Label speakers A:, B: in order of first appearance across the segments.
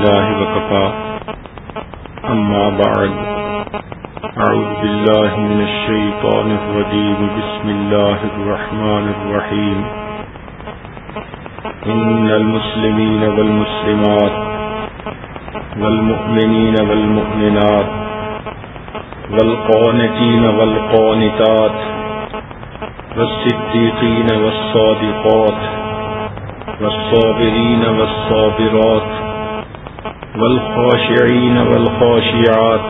A: لله وكفى. أما بعد أعوذ بالله من الشيطان الرجيم. بسم الله الرحمن الرحيم. إن المسلمين والمسلمات والمؤمنين والمؤمنات والقانتين والقانتات والصديقين والصادقات والصابرين والصابرات والخاشعين والخاشعات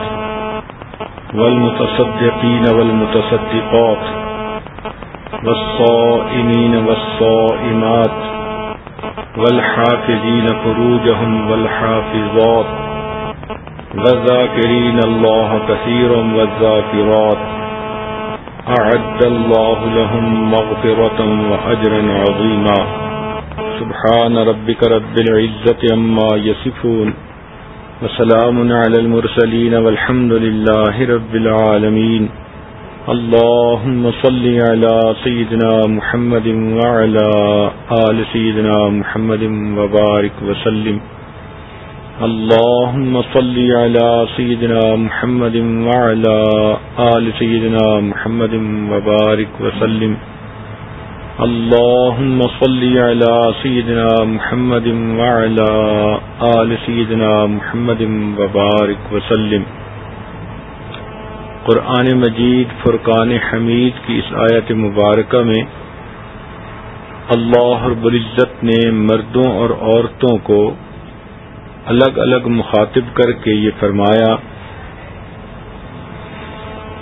A: والمتصدقين والمتصدقات والصائمين والصائمات والحافظين فروجهم والحافظات والذاكرين الله كثيرا والذاكرات أعد الله لهم مغفرة وأجرا عظيما سبحان ربك رب العزة أما يصفون وسلام على المرسلين والحمد لله رب العالمين. اللهم صل على سيدنا محمد وعلى آل سيدنا محمد وبارك وسلم. اللهم صل على سيدنا محمد وعلى آل سيدنا محمد وبارك وسلم. اللهم صل على سيدنا محمد وعلى آل سيدنا محمد وبارك وسلم۔ قرآن مجید فرقان حمید کی اس آیت مبارکہ میں اللہ رب العزت نے مردوں اور عورتوں کو الگ الگ مخاطب کر کے یہ فرمایا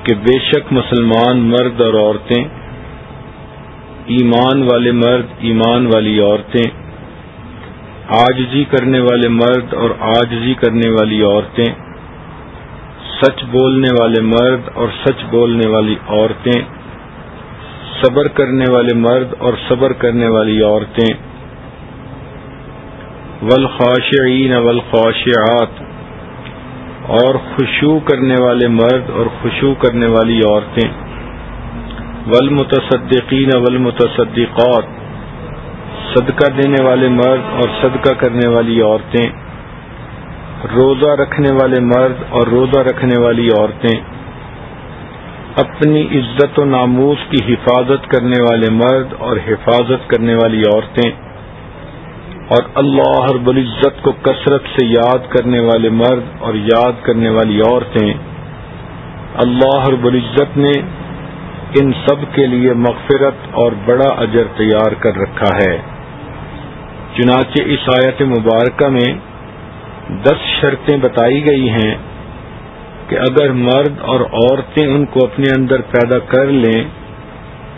A: کہ بے شک مسلمان مرد اور عورتیں ایمان والے مرد، ایمان والی عورتیں۔ آجزی کرنے والے مرد اور آجزی کرنے والی عورتیں۔ سچ بولنے والے مرد اور سچ بولنے والی عورتیں۔ صبر کرنے والے مرد اور صبر کرنے والی عورتیں۔ والخاشعین والخاشعات۔ اور خوشو کرنے والے مرد اور خوشو کرنے والی عورتیں۔ والمتصدقین والمتصدقات، صدقہ دینے والے مرد اور صدقہ کرنے والی عورتیں، روزہ رکھنے والے مرد اور روزہ رکھنے والی عورتیں، اپنی عزت و ناموس کی حفاظت کرنے والے مرد اور حفاظت کرنے والی عورتیں، اور اللہ رب العزت کو کثرت سے یاد کرنے والے مرد اور یاد کرنے والی عورتیں، اللہ رب العزت نے ان سب کے لیے مغفرت اور بڑا اجر تیار کر رکھا ہے۔ چنانچہ اس آیت مبارکہ میں دس شرطیں بتائی گئی ہیں کہ اگر مرد اور عورتیں ان کو اپنے اندر پیدا کر لیں،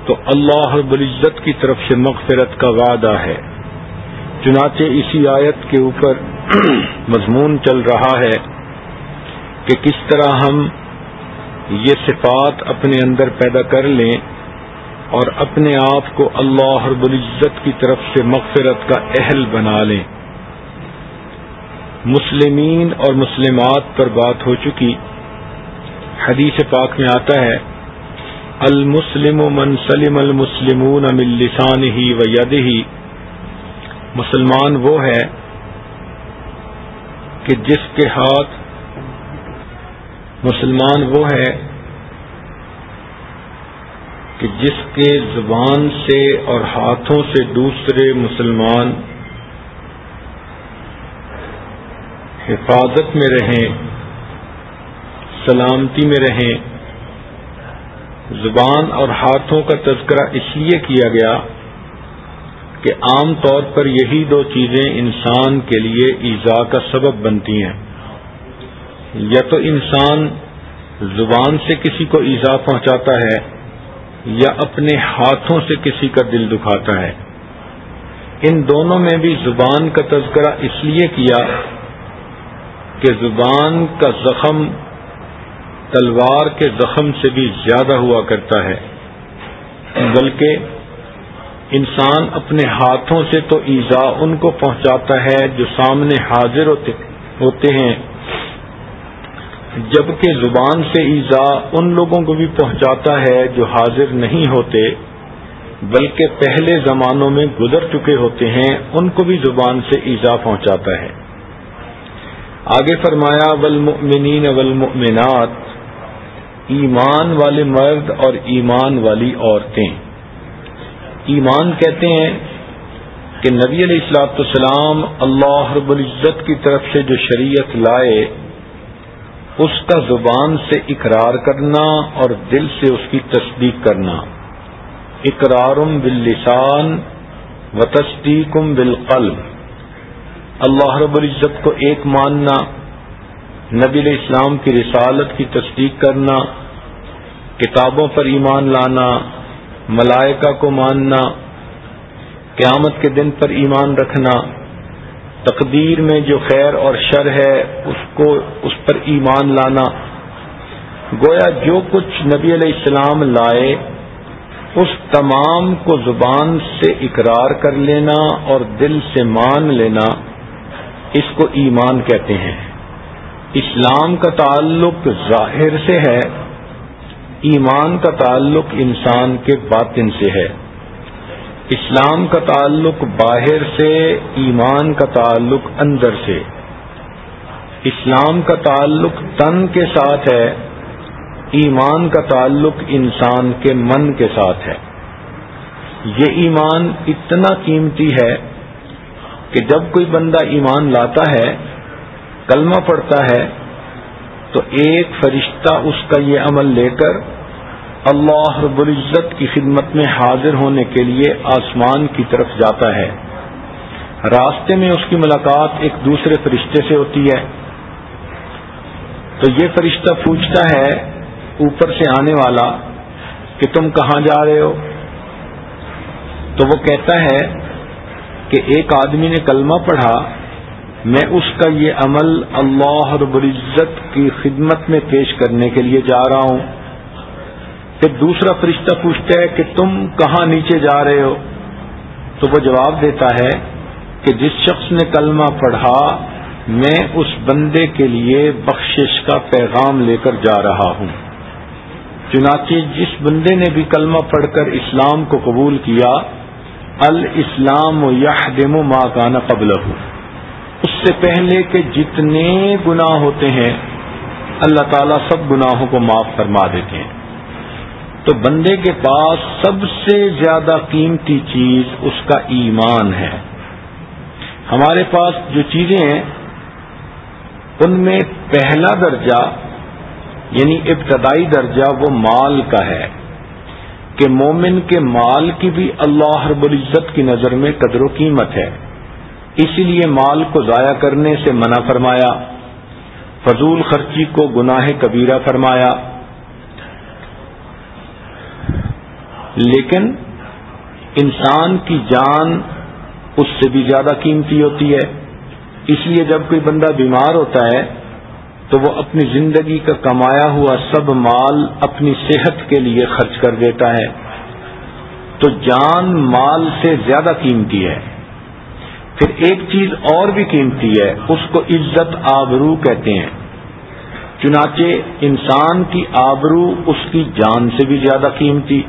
A: تو اللہ رب العزت کی طرف سے مغفرت کا وعدہ ہے۔ چنانچہ اسی آیت کے اوپر مضمون چل رہا ہے کہ کس طرح ہم یہ صفات اپنے اندر پیدا کر لیں اور اپنے آپ کو اللہ رب العزت کی طرف سے مغفرت کا اہل بنا لیں۔ مسلمین اور مسلمات پر بات ہو چکی۔ حدیث پاک میں آتا ہے، المسلم من سلم المسلمون من لسان ہی و ید ہی مسلمان وہ ہے کہ جس کے ہاتھ مسلمان وہ ہے کہ جس کے زبان سے اور ہاتھوں سے دوسرے مسلمان حفاظت میں رہیں، سلامتی میں رہیں۔ زبان اور ہاتھوں کا تذکرہ اس لیے کیا گیا کہ عام طور پر یہی دو چیزیں انسان کے لیے ایزا کا سبب بنتی ہیں۔ یا تو انسان زبان سے کسی کو ایزا پہنچاتا ہے یا اپنے ہاتھوں سے کسی کا دل دکھاتا ہے۔ ان دونوں میں بھی زبان کا تذکرہ اس لیے کیا کہ زبان کا زخم تلوار کے زخم سے بھی زیادہ ہوا کرتا ہے۔ بلکہ انسان اپنے ہاتھوں سے تو ایزا ان کو پہنچاتا ہے جو سامنے حاضر ہوتے ہوتے ہیں۔ جبکہ زبان سے ایزا ان لوگوں کو بھی پہنچاتا ہے جو حاضر نہیں ہوتے، بلکہ پہلے زمانوں میں گزر چکے ہوتے ہیں، ان کو بھی زبان سے ایزا پہنچاتا ہے۔ آگے فرمایا والمؤمنین والمؤمنات، ایمان والے مرد اور ایمان والی عورتیں۔ ایمان کہتے ہیں کہ نبی علیہ السلاط السلام اللہ رب العزت کی طرف سے جو شریعت لائے اس کا زبان سے اقرار کرنا اور دل سے اس کی تصدیق کرنا۔ اقرارم باللسان و تصدیقم بالقلب۔ اللہ رب العزت کو ایک ماننا، نبی علیہ السلام کی رسالت کی تصدیق کرنا، کتابوں پر ایمان لانا، ملائکہ کو ماننا، قیامت کے دن پر ایمان رکھنا۔ تقدیر میں جو خیر اور شر ہے، اس کو، اس پر ایمان لانا۔ گویا جو کچھ نبی علیہ السلام لائے، اس تمام کو زبان سے اقرار کر لینا اور دل سے مان لینا، اس کو ایمان کہتے ہیں۔ اسلام کا تعلق ظاہر سے ہے، ایمان کا تعلق انسان کے باطن سے ہے۔ اسلام کا تعلق باہر سے، ایمان کا تعلق اندر سے۔ اسلام کا تعلق تن کے ساتھ ہے، ایمان کا تعلق انسان کے من کے ساتھ ہے۔ یہ ایمان اتنا قیمتی ہے کہ جب کوئی بندہ ایمان لاتا ہے، کلمہ پڑتا ہے، تو ایک فرشتہ اس کا یہ عمل لے کر اللہ رب العزت کی خدمت میں حاضر ہونے کے لیے آسمان کی طرف جاتا ہے۔ راستے میں اس کی ملاقات ایک دوسرے فرشتے سے ہوتی ہے۔ تو یہ فرشتہ پوچھتا ہے اوپر سے آنے والا کہ تم کہاں جا رہے ہو؟ تو وہ کہتا ہے کہ ایک آدمی نے کلمہ پڑھا، میں اس کا یہ عمل اللہ رب العزت کی خدمت میں پیش کرنے کے لیے جا رہا ہوں۔ پھر دوسرا فرشتہ پوچھتا ہے کہ تم کہاں نیچے جا رہے ہو؟ تو وہ جواب دیتا ہے کہ جس شخص نے کلمہ پڑھا، میں اس بندے کے لیے بخشش کا پیغام لے کر جا رہا ہوں۔ چنانچہ جس بندے نے بھی کلمہ پڑھ کر اسلام کو قبول کیا، الاسلام و یادم و ماں قبل اس سے پہلے کہ جتنے گناہ ہوتے ہیں، اللہ تعالیٰ سب گناہوں کو معاف فرما دیتے ہیں۔ تو بندے کے پاس سب سے زیادہ قیمتی چیز اس کا ایمان ہے۔ ہمارے پاس جو چیزیں ہیں، ان میں پہلا درجہ یعنی ابتدائی درجہ، وہ مال کا ہے۔ کہ مومن کے مال کی بھی اللہ رب العزت کی نظر میں قدر و قیمت ہے۔ اسی لیے مال کو ضائع کرنے سے منع فرمایا۔ فضول خرچی کو گناہ کبیرہ فرمایا۔ لیکن انسان کی جان اس سے بھی زیادہ قیمتی ہوتی ہے۔ اس لیے جب کوئی بندہ بیمار ہوتا ہے تو وہ اپنی زندگی کا کمایا ہوا سب مال اپنی صحت کے لیے خرچ کر دیتا ہے۔ تو جان مال سے زیادہ قیمتی ہے۔ پھر ایک چیز اور بھی قیمتی ہے، اس کو عزت آبرو کہتے ہیں۔ چنانچہ انسان کی آبرو اس کی جان سے بھی زیادہ قیمتی۔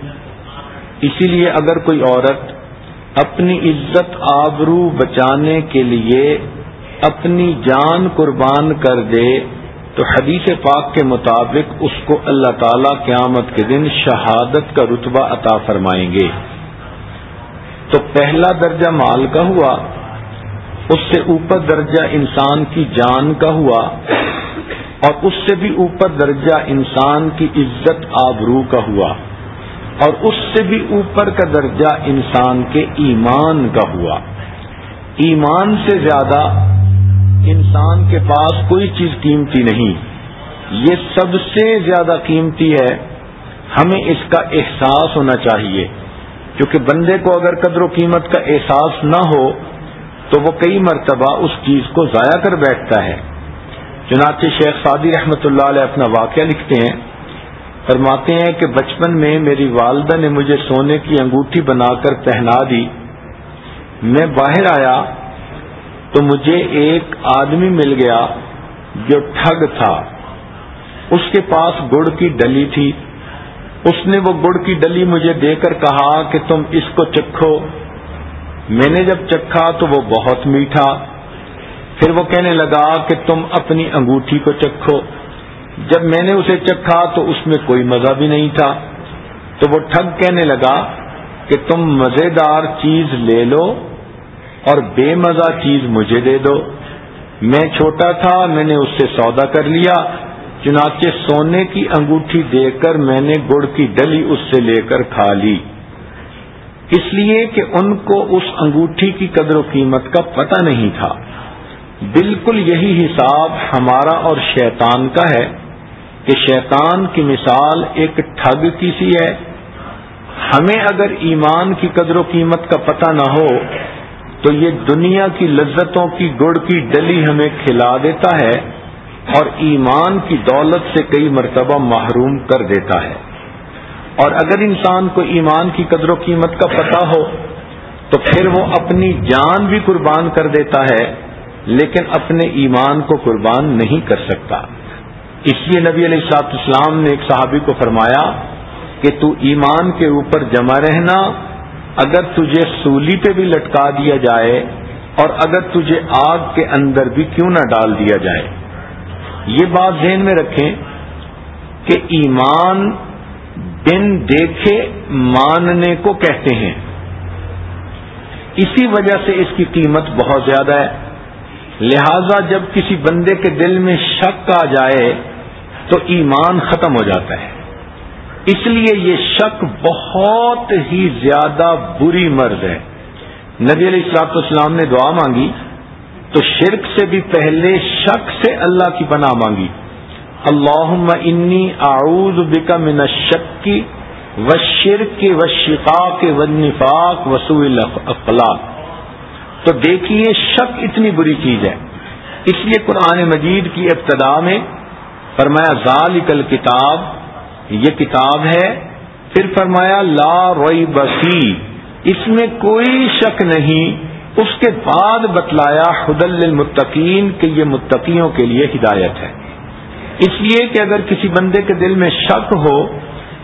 A: اسی لیے اگر کوئی عورت اپنی عزت آبرو بچانے کے لیے اپنی جان قربان کر دے، تو حدیث پاک کے مطابق اس کو اللہ تعالی قیامت کے دن شہادت کا رتبہ عطا فرمائیں گے۔ تو پہلا درجہ مال کا ہوا، اس سے اوپر درجہ انسان کی جان کا ہوا، اور اس سے بھی اوپر درجہ انسان کی عزت آبرو کا ہوا۔ اور اس سے بھی اوپر کا درجہ انسان کے ایمان کا ہوا۔ ایمان سے زیادہ انسان کے پاس کوئی چیز قیمتی نہیں۔ یہ سب سے زیادہ قیمتی ہے، ہمیں اس کا احساس ہونا چاہیے۔ کیونکہ بندے کو اگر قدر و قیمت کا احساس نہ ہو، تو وہ کئی مرتبہ اس چیز کو ضائع کر بیٹھتا ہے۔ چنانچہ شیخ سعدی رحمۃ اللہ علیہ اپنا واقعہ لکھتے ہیں۔ فرماتے ہیں کہ بچپن میں میری والدہ نے مجھے سونے کی انگوٹھی بنا کر پہنا دی۔ میں باہر آیا تو مجھے ایک آدمی مل گیا جو ٹھگ تھا۔ اس کے پاس گڑ کی ڈلی تھی۔ اس نے وہ گڑ کی ڈلی مجھے دے کر کہا کہ تم اس کو چکھو۔ میں نے جب چکھا تو وہ بہت میٹھا۔ پھر وہ کہنے لگا کہ تم اپنی انگوٹھی کو چکھو۔ جب میں نے اسے چکھا تو اس میں کوئی مزہ بھی نہیں تھا۔ تو وہ ٹھگ کہنے لگا کہ تم مزیدار چیز لے لو اور بے مزہ چیز مجھے دے دو۔ میں چھوٹا تھا، میں نے اس سے سودا کر لیا۔ چنانچہ سونے کی انگوٹھی دے کر میں نے گڑ کی ڈلی اس سے لے کر کھا لی۔ اس لیے کہ ان کو اس انگوٹھی کی قدر و قیمت کا پتہ نہیں تھا۔ بالکل یہی حساب ہمارا اور شیطان کا ہے۔ کہ شیطان کی مثال ایک ٹھگ کی سی ہے۔ ہمیں اگر ایمان کی قدر و قیمت کا پتہ نہ ہو، تو یہ دنیا کی لذتوں کی گڑ کی ڈلی ہمیں کھلا دیتا ہے اور ایمان کی دولت سے کئی مرتبہ محروم کر دیتا ہے۔ اور اگر انسان کو ایمان کی قدر و قیمت کا پتہ ہو، تو پھر وہ اپنی جان بھی قربان کر دیتا ہے، لیکن اپنے ایمان کو قربان نہیں کر سکتا۔ اس لیے نبی علیہ السلاط اسلام نے ایک صحابی کو فرمایا کہ تو ایمان کے اوپر جمع رہنا، اگر تجھے سولی پہ بھی لٹکا دیا جائے اور اگر تجھے آگ کے اندر بھی کیوں نہ ڈال دیا جائے۔ یہ بات ذہن میں رکھیں کہ ایمان بن دیکھے، ماننے کو کہتے ہیں۔ اسی وجہ سے اس کی قیمت بہت زیادہ ہے۔ لہذا جب کسی بندے کے دل میں شک آ جائے تو ایمان ختم ہو جاتا ہے۔ اس لیے یہ شک بہت ہی زیادہ بری مرض ہے۔ نبی علیہ السلاط اسلام نے دعا مانگی، تو شرک سے بھی پہلے شک سے اللہ کی پناہ مانگی۔ اللہ انی آؤز بکا من شکی و شرک و شفا کے و نفاق وسول اخلاق تو دیکھیے، شک اتنی بری چیز ہے۔ اس لیے قرآن مجید کی ابتدا میں فرمایا ذال کتاب یہ کتاب ہے۔ پھر فرمایا، لا روئی بسی اس میں کوئی شک نہیں۔ اس کے بعد بتلایا حدل المتقین کہ یہ متقیوں کے لیے ہدایت ہے۔ اس لیے کہ اگر کسی بندے کے دل میں شک ہو،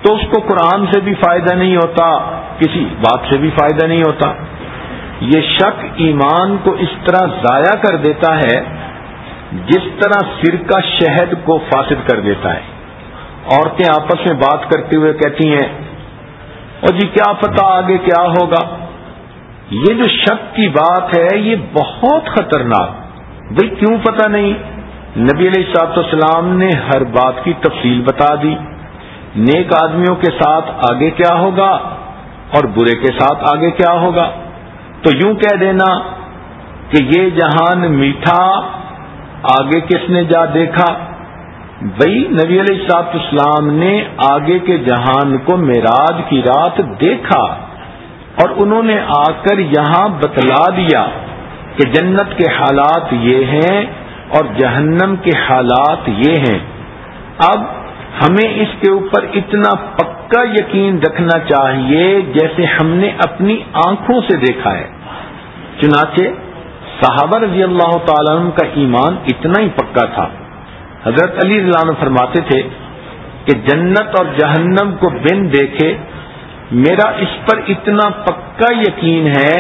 A: تو اس کو قرآن سے بھی فائدہ نہیں ہوتا، کسی بات سے بھی فائدہ نہیں ہوتا۔ یہ شک ایمان کو اس طرح ضائع کر دیتا ہے جس طرح سرکہ شہد کو فاسد کر دیتا ہے۔ عورتیں آپس میں بات کرتے ہوئے کہتی ہیں، اور جی کیا پتا آگے کیا ہوگا؟ یہ جو شک کی بات ہے، یہ بہت خطرناک۔ بھائی کیوں پتا نہیں؟ نبی علیہ صاحب السلام نے ہر بات کی تفصیل بتا دی۔ نیک آدمیوں کے ساتھ آگے کیا ہوگا اور برے کے ساتھ آگے کیا ہوگا؟ تو یوں کہہ دینا کہ یہ جہان میٹھا آگے کس نے جا دیکھا؟ بھائی نبی علیہ صاحب اسلام نے آگے کے جہان کو میراج کی رات دیکھا اور انہوں نے آ کر یہاں بتلا دیا کہ جنت کے حالات یہ ہیں اور جہنم کے حالات یہ ہیں۔ اب ہمیں اس کے اوپر اتنا پکا یقین رکھنا چاہیے جیسے ہم نے اپنی آنکھوں سے دیکھا ہے۔ چنانچہ صحابہ رضی اللہ تعالی عنہ کا ایمان اتنا ہی پکا تھا۔ حضرت علی رضی عنہ فرماتے تھے کہ جنت اور جہنم کو بن دیکھے، میرا اس پر اتنا پکا یقین ہے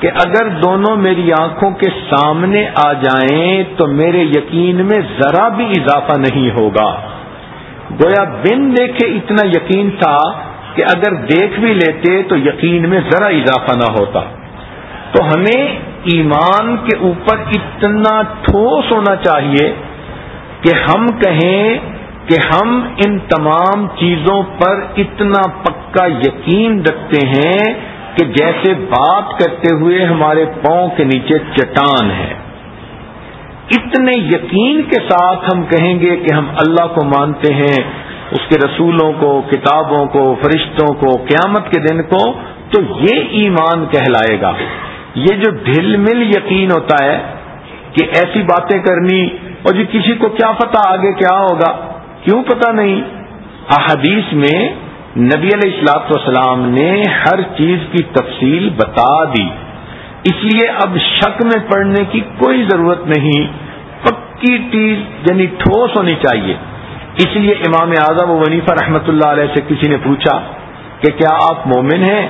A: کہ اگر دونوں میری آنکھوں کے سامنے آ جائیں تو میرے یقین میں ذرا بھی اضافہ نہیں ہوگا۔ گویا بن دیکھے اتنا یقین تھا کہ اگر دیکھ بھی لیتے تو یقین میں ذرا اضافہ نہ ہوتا۔ تو ہمیں ایمان کے اوپر اتنا ٹھوس ہونا چاہیے کہ ہم کہیں کہ ہم ان تمام چیزوں پر اتنا پکا یقین رکھتے ہیں کہ جیسے بات کرتے ہوئے ہمارے پاؤں کے نیچے چٹان ہے۔ اتنے یقین کے ساتھ ہم کہیں گے کہ ہم اللہ کو مانتے ہیں، اس کے رسولوں کو، کتابوں کو، فرشتوں کو، قیامت کے دن کو، تو یہ ایمان کہلائے گا۔ یہ جو ڈھل مل یقین ہوتا ہے کہ ایسی باتیں کرنی اور جی کسی کو کیا پتا آگے کیا ہوگا، کیوں پتا نہیں؟ احادیث میں نبی علیہ السلاط والسلام نے ہر چیز کی تفصیل بتا دی۔ اس لیے اب شک میں پڑنے کی کوئی ضرورت نہیں، پکی چیز یعنی ٹھوس ہونی چاہیے۔ اس لیے امام اعظم و ونیفا رحمۃ اللہ علیہ سے کسی نے پوچھا کہ کیا آپ مومن ہیں؟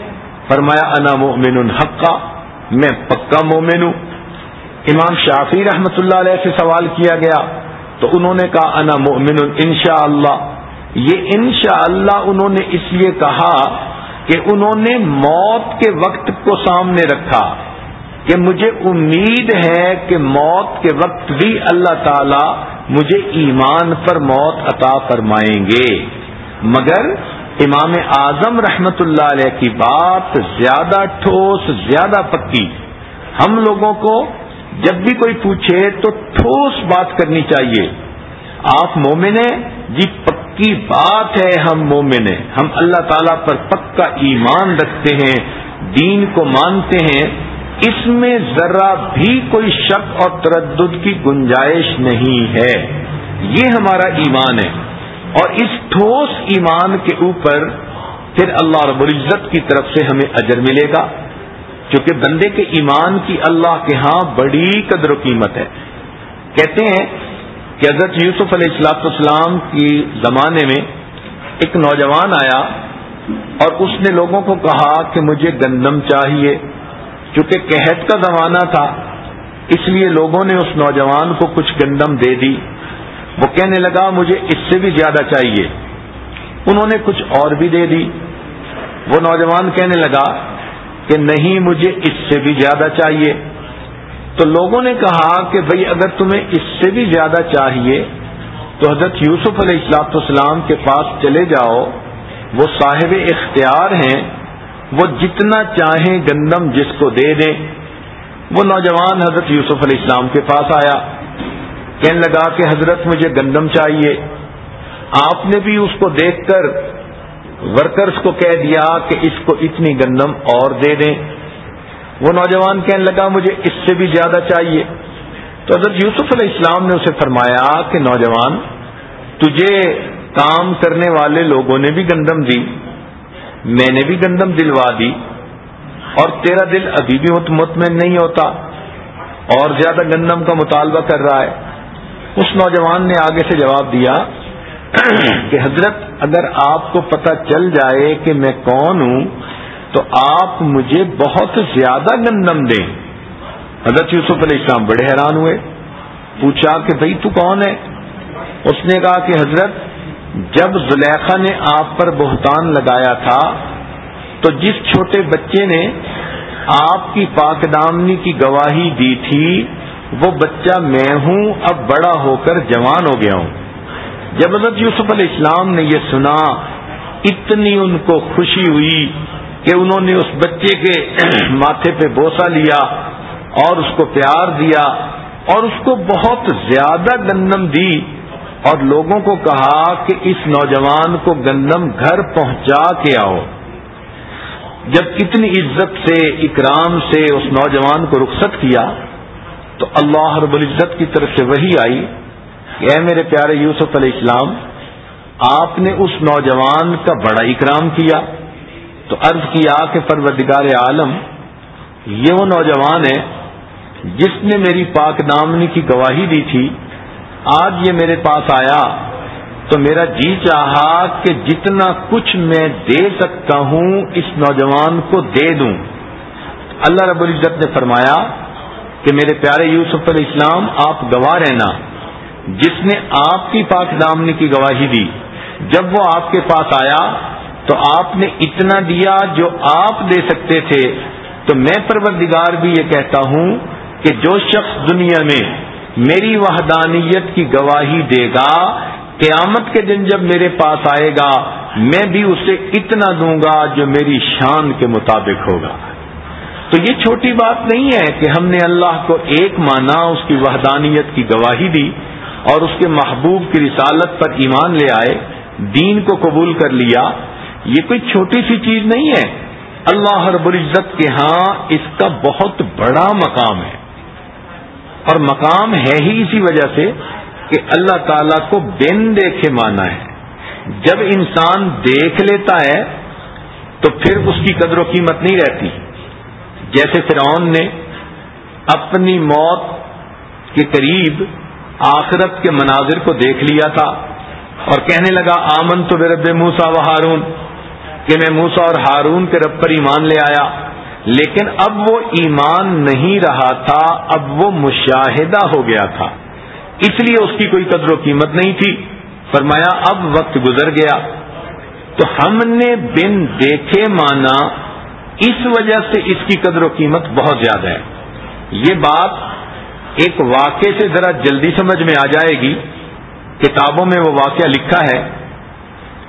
A: فرمایا، انا مومن الحقہ میں پکا مومن ہوں۔ امام شافی رحمت اللہ علیہ سے سوال کیا گیا، تو انہوں نے کہا، انا مؤمن انشاء اللہ یہ انشاء اللہ انہوں نے اس لیے کہا کہ انہوں نے موت کے وقت کو سامنے رکھا۔ کہ مجھے امید ہے کہ موت کے وقت بھی اللہ تعالی مجھے ایمان پر موت عطا فرمائیں گے۔ مگر امام اعظم رحمت اللہ علیہ کی بات زیادہ ٹھوس، زیادہ پکی۔ ہم لوگوں کو جب بھی کوئی پوچھے تو ٹھوس بات کرنی چاہیے۔ آپ مومن ہیں؟ جی پکی بات ہے۔ ہم مومن ہیں۔ ہم اللہ تعالیٰ پر پکا ایمان رکھتے ہیں، دین کو مانتے ہیں۔ اس میں ذرا بھی کوئی شک اور تردد کی گنجائش نہیں ہے۔ یہ ہمارا ایمان ہے۔ اور اس ٹھوس ایمان کے اوپر پھر اللہ رب العزت کی طرف سے ہمیں اجر ملے گا۔ کیونکہ بندے کے ایمان کی اللہ کے ہاں بڑی قدر و قیمت ہے۔ کہتے ہیں کہ حضرت یوسف علیہ السلاط اسلام کی زمانے میں ایک نوجوان آیا اور اس نے لوگوں کو کہا کہ مجھے گندم چاہیے۔ چونکہ قحط کا زمانہ تھا، اس لیے لوگوں نے اس نوجوان کو کچھ گندم دے دی۔ وہ کہنے لگا مجھے اس سے بھی زیادہ چاہیے۔ انہوں نے کچھ اور بھی دے دی۔ وہ نوجوان کہنے لگا کہ نہیں، مجھے اس سے بھی زیادہ چاہیے۔ تو لوگوں نے کہا کہ بھئی اگر تمہیں اس سے بھی زیادہ چاہیے تو حضرت یوسف علیہ السلاط والسلام کے پاس چلے جاؤ۔ وہ صاحب اختیار ہیں۔ وہ جتنا چاہیں گندم جس کو دے دیں۔ وہ نوجوان حضرت یوسف علیہ السلام کے پاس آیا۔ کہنے لگا کہ حضرت مجھے گندم چاہیے۔ آپ نے بھی اس کو دیکھ کر ورکرز کو کہہ دیا کہ اس کو اتنی گندم اور دے دیں۔ وہ نوجوان کہنے لگا، مجھے اس سے بھی زیادہ چاہیے۔ تو حضرت یوسف علیہ السلام نے اسے فرمایا کہ نوجوان، تجھے کام کرنے والے لوگوں نے بھی گندم دی، میں نے بھی گندم دلوا دی اور تیرا دل ابھی بھی مطمئن نہیں ہوتا اور زیادہ گندم کا مطالبہ کر رہا ہے۔ اس نوجوان نے آگے سے جواب دیا کہ حضرت، اگر آپ کو پتہ چل جائے کہ میں کون ہوں، تو آپ مجھے بہت زیادہ گندم دیں۔ حضرت یوسف علیہ السلام بڑے حیران ہوئے۔ پوچھا کہ بھائی تو کون ہے؟ اس نے کہا کہ حضرت، جب زلیخا نے آپ پر بہتان لگایا تھا، تو جس چھوٹے بچے نے آپ کی پاک دامنی کی گواہی دی تھی وہ بچہ میں ہوں، اب بڑا ہو کر جوان ہو گیا ہوں۔ جب حضرت یوسف علیہ السلام نے یہ سنا، اتنی ان کو خوشی ہوئی کہ انہوں نے اس بچے کے ماتھے پہ بوسا لیا اور اس کو پیار دیا اور اس کو بہت زیادہ گندم دی اور لوگوں کو کہا کہ اس نوجوان کو گندم گھر پہنچا کے آؤ۔ جب کتنی عزت سے، اکرام سے اس نوجوان کو رخصت کیا تو اللہ رب العزت کی طرف سے وہی آئی کہ اے میرے پیارے یوسف علیہ السلام، آپ نے اس نوجوان کا بڑا اکرام کیا تو عرض کیا کہ پروردگار عالم، یہ وہ نوجوان ہے جس نے میری پاک نامنی کی گواہی دی تھی، آج یہ میرے پاس آیا تو میرا جی چاہا کہ جتنا کچھ میں دے سکتا ہوں، اس نوجوان کو دے دوں۔ اللہ رب العزت نے فرمایا کہ میرے پیارے یوسف علیہ السلام، آپ گواہ رہنا۔ جس نے آپ کی پاک دامنی کی گواہی دی، جب وہ آپ کے پاس آیا، تو آپ نے اتنا دیا جو آپ دے سکتے تھے۔ تو میں پروردگار بھی یہ کہتا ہوں کہ جو شخص دنیا میں میری وحدانیت کی گواہی دے گا، قیامت کے دن جب میرے پاس آئے گا، میں بھی اسے اتنا دوں گا جو میری شان کے مطابق ہوگا۔ تو یہ چھوٹی بات نہیں ہے کہ ہم نے اللہ کو ایک مانا اس کی وحدانیت کی گواہی دی اور اس کے محبوب کی رسالت پر ایمان لے آئے، دین کو قبول کر لیا، یہ کوئی چھوٹی سی چیز نہیں ہے۔ اللہ رب العزت کے ہاں اس کا بہت بڑا مقام ہے۔ اور مقام ہے ہی اسی وجہ سے کہ اللہ تعالی کو بن دیکھے مانا ہے۔ جب انسان دیکھ لیتا ہے تو پھر اس کی قدر و قیمت نہیں رہتی۔ جیسے فرعون نے اپنی موت کے قریب آخرت کے مناظر کو دیکھ لیا تھا اور کہنے لگا آمن تو بے رب موسا و ہارون، کہ میں موسا اور ہارون کے رب پر ایمان لے آیا، لیکن اب وہ ایمان نہیں رہا تھا، اب وہ مشاہدہ ہو گیا تھا۔ اس لیے اس کی کوئی قدر و قیمت نہیں تھی۔ فرمایا، اب وقت گزر گیا۔ تو ہم نے بن دیکھے مانا اس وجہ سے اس کی قدر و قیمت بہت زیادہ ہے۔ یہ بات ایک واقعے سے ذرا جلدی سمجھ میں آ جائے گی۔ کتابوں میں وہ واقعہ لکھا ہے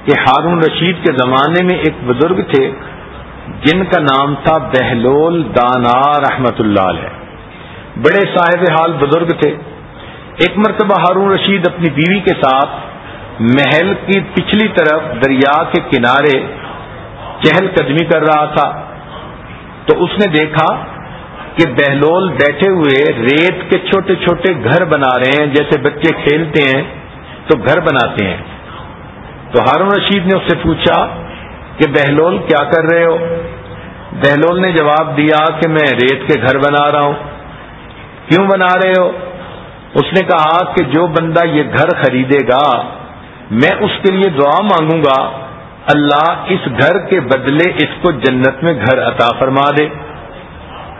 A: کہ ہارون رشید کے زمانے میں ایک بزرگ تھے جن کا نام تھا بہلول دانا رحمت اللہ علیہ۔ بڑے صاحب حال بزرگ تھے۔ ایک مرتبہ ہارون رشید اپنی بیوی کے ساتھ محل کی پچھلی طرف دریا کے کنارے چہل قدمی کر رہا تھا۔ تو اس نے دیکھا کہ بہلول بیٹھے ہوئے ریت کے چھوٹے چھوٹے گھر بنا رہے ہیں، جیسے بچے کھیلتے ہیں تو گھر بناتے ہیں۔ تو ہارون رشید نے اس سے پوچھا کہ بہلول کیا کر رہے ہو؟ بہلول نے جواب دیا کہ میں ریت کے گھر بنا رہا ہوں۔ کیوں بنا رہے ہو؟ اس نے کہا کہ جو بندہ یہ گھر خریدے گا، میں اس کے لیے دعا مانگوں گا۔ اللہ اس گھر کے بدلے اس کو جنت میں گھر عطا فرما دے۔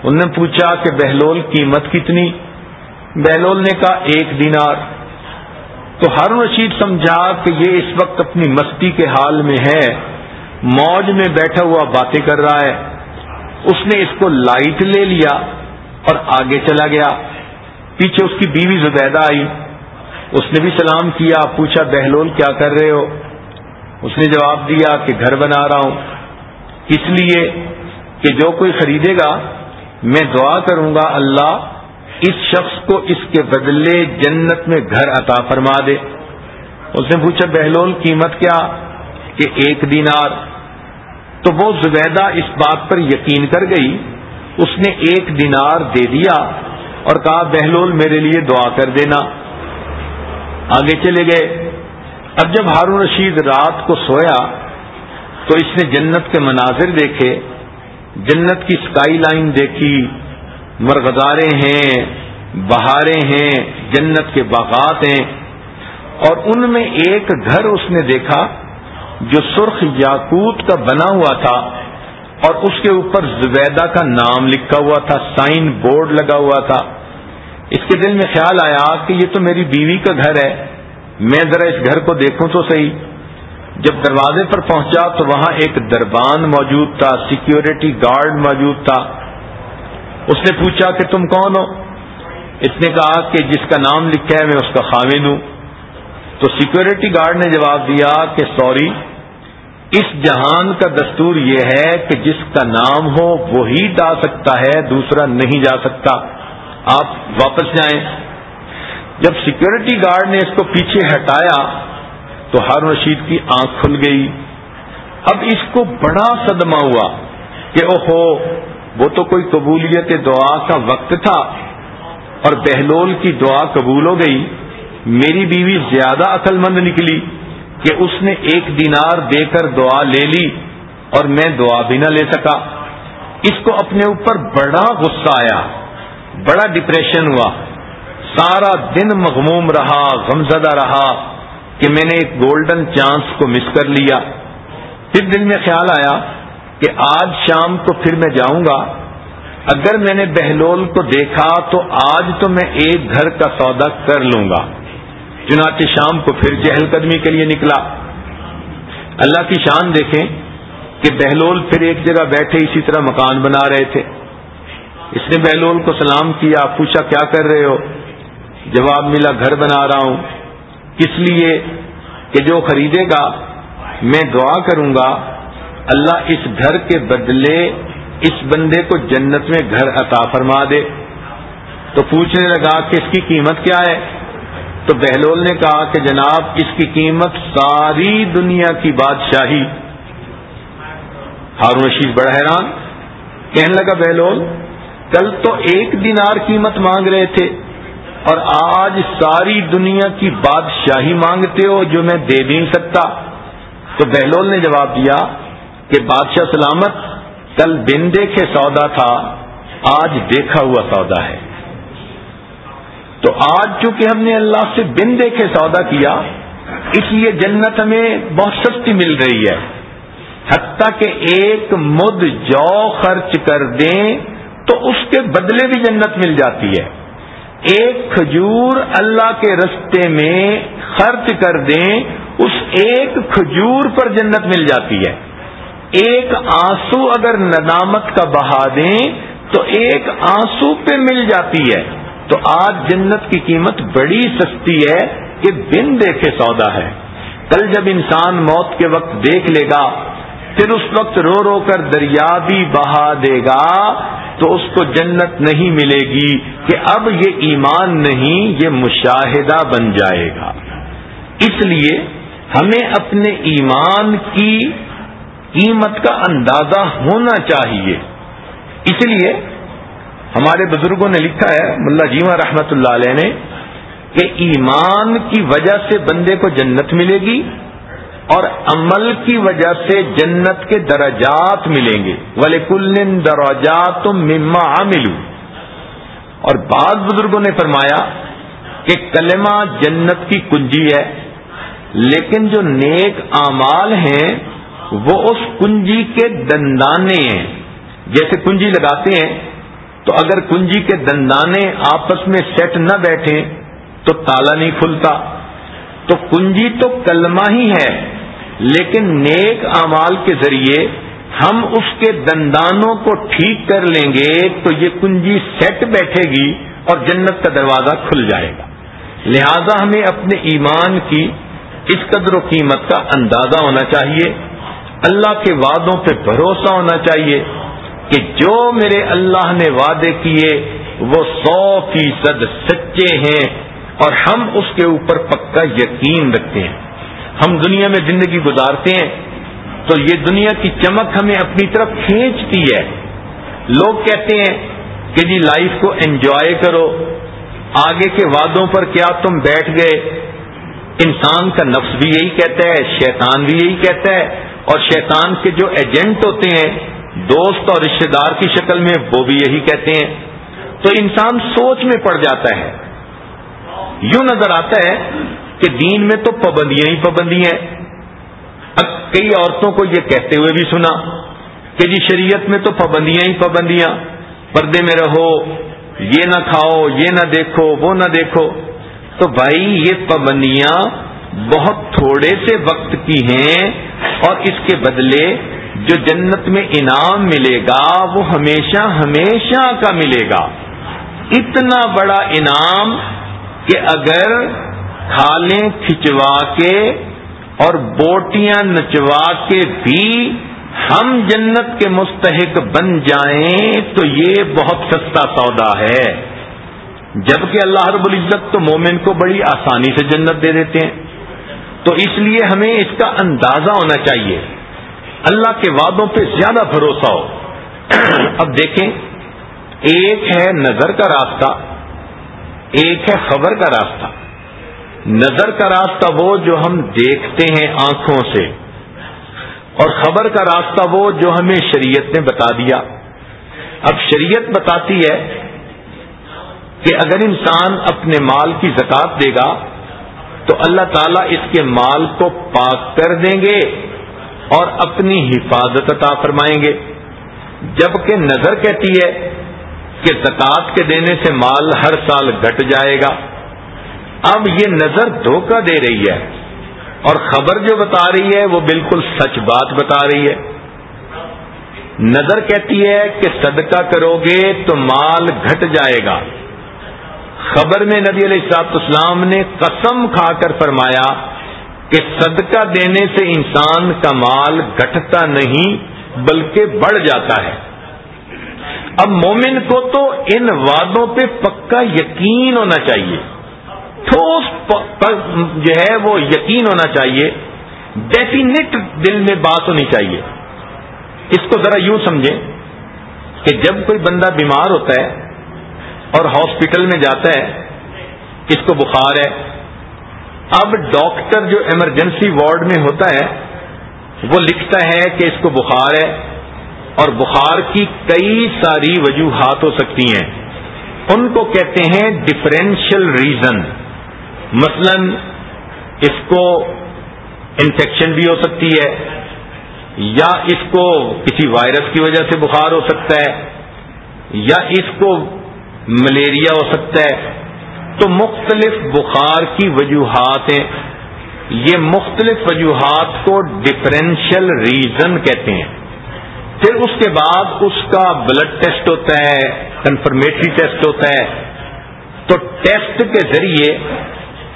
A: انہوں نے پوچھا کہ بہلول قیمت کتنی؟ بہلول نے کہا، ایک دینار۔ تو ہارون رشید سمجھا کہ یہ اس وقت اپنی مستی کے حال میں ہے۔ موج میں بیٹھا ہوا باتیں کر رہا ہے۔ اس نے اس کو لائٹ لے لیا اور آگے چلا گیا۔ پیچھے اس کی بیوی زبیدہ آئی۔ اس نے بھی سلام کیا، پوچھا، بہلول کیا کر رہے ہو؟ اس نے جواب دیا کہ گھر بنا رہا ہوں۔ اس لیے کہ جو کوئی خریدے گا، میں دعا کروں گا اللہ اس شخص کو اس کے بدلے جنت میں گھر عطا فرما دے۔ اس نے پوچھا، بہلول، قیمت کیا؟ کہ ایک دینار۔ تو وہ زبیدہ اس بات پر یقین کر گئی۔ اس نے ایک دینار دے دیا اور کہا، بہلول، میرے لیے دعا کر دینا۔ آگے چلے گئے۔ اب جب ہارون رشید رات کو سویا تو اس نے جنت کے مناظر دیکھے، جنت کی اسکائی لائن دیکھی مرغدارے ہیں، بہاریں ہیں، جنت کے باغات ہیں، اور ان میں ایک گھر اس نے دیکھا جو سرخ یاقوت کا بنا ہوا تھا اور اس کے اوپر زبیدہ کا نام لکھا ہوا تھا سائن بورڈ لگا ہوا تھا۔ اس کے دل میں خیال آیا کہ یہ تو میری بیوی کا گھر ہے۔ میں ذرا اس گھر کو دیکھوں تو صحیح۔ جب دروازے پر پہنچا تو وہاں ایک دربان موجود تھا سیکیورٹی گارڈ موجود تھا۔ اس نے پوچھا کہ تم کون ہو؟ اس نے کہا کہ جس کا نام لکھا ہے میں اس کا خامد ہوں۔ تو سیکورٹی گارڈ نے جواب دیا کہ سوری، اس جہان کا دستور یہ ہے کہ جس کا نام ہو وہی ڈا سکتا ہے، دوسرا نہیں جا سکتا۔ آپ واپس جائیں۔ جب سیکورٹی گارڈ نے اس کو پیچھے ہٹایا تو ہارون رشید کی آنکھ کھل گئی۔ اب اس کو بڑا صدمہ ہوا کہ او ہو وہ تو کوئی قبولیت دعا کا وقت تھا اور بہلول کی دعا قبول ہو گئی۔ میری بیوی زیادہ عقل مند نکلی کہ اس نے ایک دینار دے کر دعا لے لی اور میں دعا بھی نہ لے سکا۔ اس کو اپنے اوپر بڑا غصہ آیا، بڑا ڈپریشن ہوا۔ سارا دن مغموم رہا، غمزدہ رہا کہ میں نے ایک گولڈن چانس کو مس کر لیا۔ پھر دل میں خیال آیا کہ آج شام کو پھر میں جاؤں گا۔ اگر میں نے بہلول کو دیکھا تو آج تو میں ایک گھر کا سودا کر لوں گا۔ چنانچہ شام کو پھر چہل قدمی کے لیے نکلا۔ اللہ کی شان دیکھیں کہ بہلول پھر ایک جگہ بیٹھے اسی طرح مکان بنا رہے تھے۔ اس نے بہلول کو سلام کیا، پوچھا کیا کر رہے ہو؟ جواب ملا، گھر بنا رہا ہوں۔ کس لیے؟ کہ جو خریدے گا، میں دعا کروں گا، اللہ اس گھر کے بدلے اس بندے کو جنت میں گھر عطا فرما دے۔ تو پوچھنے لگا کہ اس کی قیمت کیا ہے؟ تو بہلول نے کہا کہ جناب، اس کی قیمت ساری دنیا کی بادشاہی۔ ہارون رشید بڑا حیران۔ کہنے لگا، بہلول، کل تو ایک دینار قیمت مانگ رہے تھے۔ اور آج ساری دنیا کی بادشاہی مانگتے ہو جو میں دے نہیں سکتا؟ تو بہلول نے جواب دیا کہ بادشاہ سلامت، کل بن دیکھے سودا تھا، آج دیکھا ہوا سودا ہے۔ تو آج چونکہ ہم نے اللہ سے بن دیکھے سودا کیا، اس لیے جنت ہمیں بہت سستی مل رہی ہے۔ حتیٰ کہ ایک مد جو خرچ کر دیں، تو اس کے بدلے بھی جنت مل جاتی ہے۔ ایک کھجور اللہ کے رستے میں خرچ کر دیں، اس ایک کھجور پر جنت مل جاتی ہے۔ ایک آنسو اگر ندامت کا بہا دیں، تو ایک آنسو پہ مل جاتی ہے۔ تو آج جنت کی قیمت بڑی سستی ہے کہ بن دیکھے سودا ہے۔ کل جب انسان موت کے وقت دیکھ لے گا پھر اس وقت رو رو کر دریا بھی بہا دے گا تو اس کو جنت نہیں ملے گی کہ اب یہ ایمان نہیں، یہ مشاہدہ بن جائے گا۔ اس لیے ہمیں اپنے ایمان کی قیمت کا اندازہ ہونا چاہیے۔ اس لیے ہمارے بزرگوں نے لکھا ہے، ملا جیوا رحمت اللہ علیہ نے، کہ ایمان کی وجہ سے بندے کو جنت ملے گی اور عمل کی وجہ سے جنت کے درجات ملیں گے۔ ولی کل دراجات مما ملو اور بعض بزرگوں نے فرمایا کہ کلمہ جنت کی کنجی ہے، لیکن جو نیک اعمال ہیں، وہ اس کنجی کے دندانے ہیں۔ جیسے کنجی لگاتے ہیں، تو اگر کنجی کے دندانے آپس میں سیٹ نہ بیٹھیں، تو تالا نہیں کھلتا۔ تو کنجی تو کلمہ ہی ہے۔ لیکن نیک امال کے ذریعے ہم اس کے دندانوں کو ٹھیک کر لیں گے تو یہ کنجی سیٹ بیٹھے گی اور جنت کا دروازہ کھل جائے گا۔ لہذا ہمیں اپنے ایمان کی اس قدر و قیمت کا اندازہ ہونا چاہیے۔ اللہ کے وعدوں پہ بھروسہ ہونا چاہیے کہ جو میرے اللہ نے وعدے کیے وہ سو فیصد سچے ہیں اور ہم اس کے اوپر پکا یقین رکھتے ہیں۔ ہم دنیا میں زندگی گزارتے ہیں، تو یہ دنیا کی چمک ہمیں اپنی طرف کھینچتی ہے۔ لوگ کہتے ہیں کہ جی لائف کو انجوائے کرو۔ آگے کے وعدوں پر کیا تم بیٹھ گئے؟ انسان کا نفس بھی یہی کہتا ہے، شیطان بھی یہی کہتا ہے۔ اور شیطان کے جو ایجنٹ ہوتے ہیں، دوست اور رشتے دار کی شکل میں وہ بھی یہی کہتے ہیں۔ تو انسان سوچ میں پڑ جاتا ہے۔ یوں نظر آتا ہے کہ دین میں تو پابندیاں ہی پابندیاں اب کئی عورتوں کو یہ کہتے ہوئے بھی سنا کہ جی شریعت میں تو پابندیاں ہی پابندیاں۔ پردے میں رہو، یہ نہ کھاؤ، یہ نہ دیکھو، وہ نہ دیکھو۔ تو بھائی یہ پابندیاں بہت تھوڑے سے وقت کی ہیں اور اس کے بدلے جو جنت میں انعام ملے گا، وہ ہمیشہ ہمیشہ کا ملے گا۔ اتنا بڑا انعام کہ اگر کھالیں کھچوا کے اور بوٹیاں نچوا کے بھی ہم جنت کے مستحق بن جائیں تو یہ بہت سستا سودا ہے۔ جبکہ اللہ رب العزت تو مومن کو بڑی آسانی سے جنت دے دیتے ہیں۔ تو اس لیے ہمیں اس کا اندازہ ہونا چاہیے۔ اللہ کے وعدوں پہ زیادہ بھروسہ ہو۔ اب دیکھیں، ایک ہے نظر کا راستہ، ایک ہے خبر کا راستہ۔ نظر کا راستہ وہ جو ہم دیکھتے ہیں آنکھوں سے اور خبر کا راستہ وہ جو ہمیں شریعت نے بتا دیا۔ اب شریعت بتاتی ہے کہ اگر انسان اپنے مال کی زکات دے گا تو اللہ تعالیٰ اس کے مال کو پاک کر دیں گے اور اپنی حفاظت عطا فرمائیں گے۔ جبکہ نظر کہتی ہے کہ زکات کے دینے سے مال ہر سال گھٹ جائے گا۔ اب یہ نظر دھوکہ دے رہی ہے اور خبر جو بتا رہی ہے وہ بالکل سچ بات بتا رہی ہے۔ نظر کہتی ہے کہ صدقہ کرو گے تو مال گھٹ جائے گا۔ خبر میں نبی علیہ السلاط اسلام نے قسم کھا کر فرمایا کہ صدقہ دینے سے انسان کا مال گھٹتا نہیں بلکہ بڑھ جاتا ہے۔ اب مومن کو تو ان وعدوں پہ پکا یقین ہونا چاہیے۔ ٹھوس جو ہے وہ یقین ہونا چاہیے ڈیفینیٹ دل میں بات ہونی چاہیے۔ اس کو ذرا یوں سمجھیں کہ جب کوئی بندہ بیمار ہوتا ہے اور ہاسپٹل میں جاتا ہے، اس کو بخار ہے۔ اب ڈاکٹر جو ایمرجنسی وارڈ میں ہوتا ہے، وہ لکھتا ہے کہ اس کو بخار ہے اور بخار کی کئی ساری وجوہات ہو سکتی ہیں۔ ان کو کہتے ہیں ڈفرینشیل ریزن مثلا اس کو انفیکشن بھی ہو سکتی ہے، یا اس کو کسی وائرس کی وجہ سے بخار ہو سکتا ہے، یا اس کو ملیریا ہو سکتا ہے۔ تو مختلف بخار کی وجوہات ہیں۔ یہ مختلف وجوہات کو ڈفرینشل ریزن کہتے ہیں۔ پھر اس کے بعد اس کا بلڈ ٹیسٹ ہوتا ہے کنفرمیٹری ٹیسٹ ہوتا ہے۔ تو ٹیسٹ کے ذریعے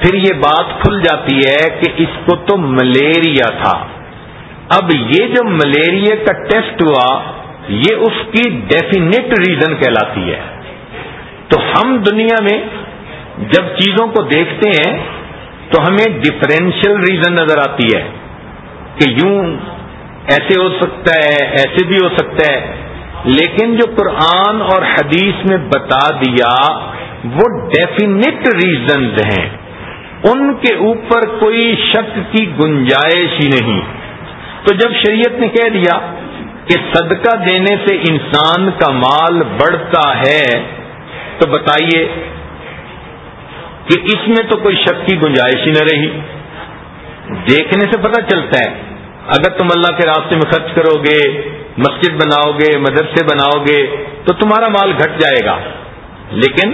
A: پھر یہ بات کھل جاتی ہے کہ اس کو تو ملیریا تھا۔ اب یہ جو ملیریا کا ٹیسٹ ہوا، یہ اس کی ڈیفینیٹ ریزن کہلاتی ہے۔ تو ہم دنیا میں جب چیزوں کو دیکھتے ہیں، تو ہمیں ڈفرینشیل ریزن نظر آتی ہے کہ یوں ایسے ہو سکتا ہے، ایسے بھی ہو سکتا ہے۔ لیکن جو قرآن اور حدیث میں بتا دیا، وہ ڈیفینیٹ ریزنز ہیں۔ ان کے اوپر کوئی شک کی گنجائش ہی نہیں۔ تو جب شریعت نے کہہ دیا کہ صدقہ دینے سے انسان کا مال بڑھتا ہے، تو بتائیے کہ اس میں تو کوئی شک کی گنجائش ہی نہ رہی۔ دیکھنے سے پتہ چلتا ہے، اگر تم اللہ کے راستے میں خرچ کرو گے مسجد بناؤ گے مدرسے بناؤ گے تو تمہارا مال گھٹ جائے گا۔ لیکن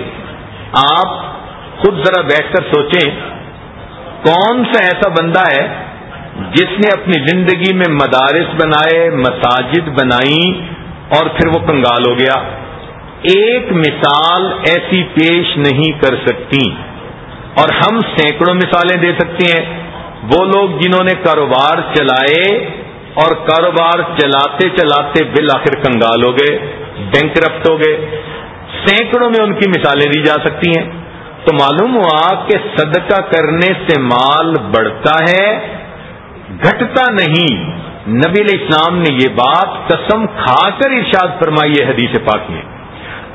A: آپ خود ذرا بیٹھ کر سوچیں، کون سا ایسا بندہ ہے جس نے اپنی زندگی میں مدارس بنائے، مساجد بنائی اور پھر وہ کنگال ہو گیا؟ ایک مثال ایسی پیش نہیں کر سکتی۔ اور ہم سینکڑوں مثالیں دے سکتے ہیں۔ وہ لوگ جنہوں نے کاروبار چلائے اور کاروبار چلاتے چلاتے بالآخر کنگال ہو گئے بینک رفت ہو گئے۔ سینکڑوں میں ان کی مثالیں دی جا سکتی ہیں۔ تو معلوم ہوا کہ صدقہ کرنے سے مال بڑھتا ہے، گھٹتا نہیں۔ نبی علیہ السلام نے یہ بات قسم کھا کر ارشاد فرمائی ہے حدیث پاک میں۔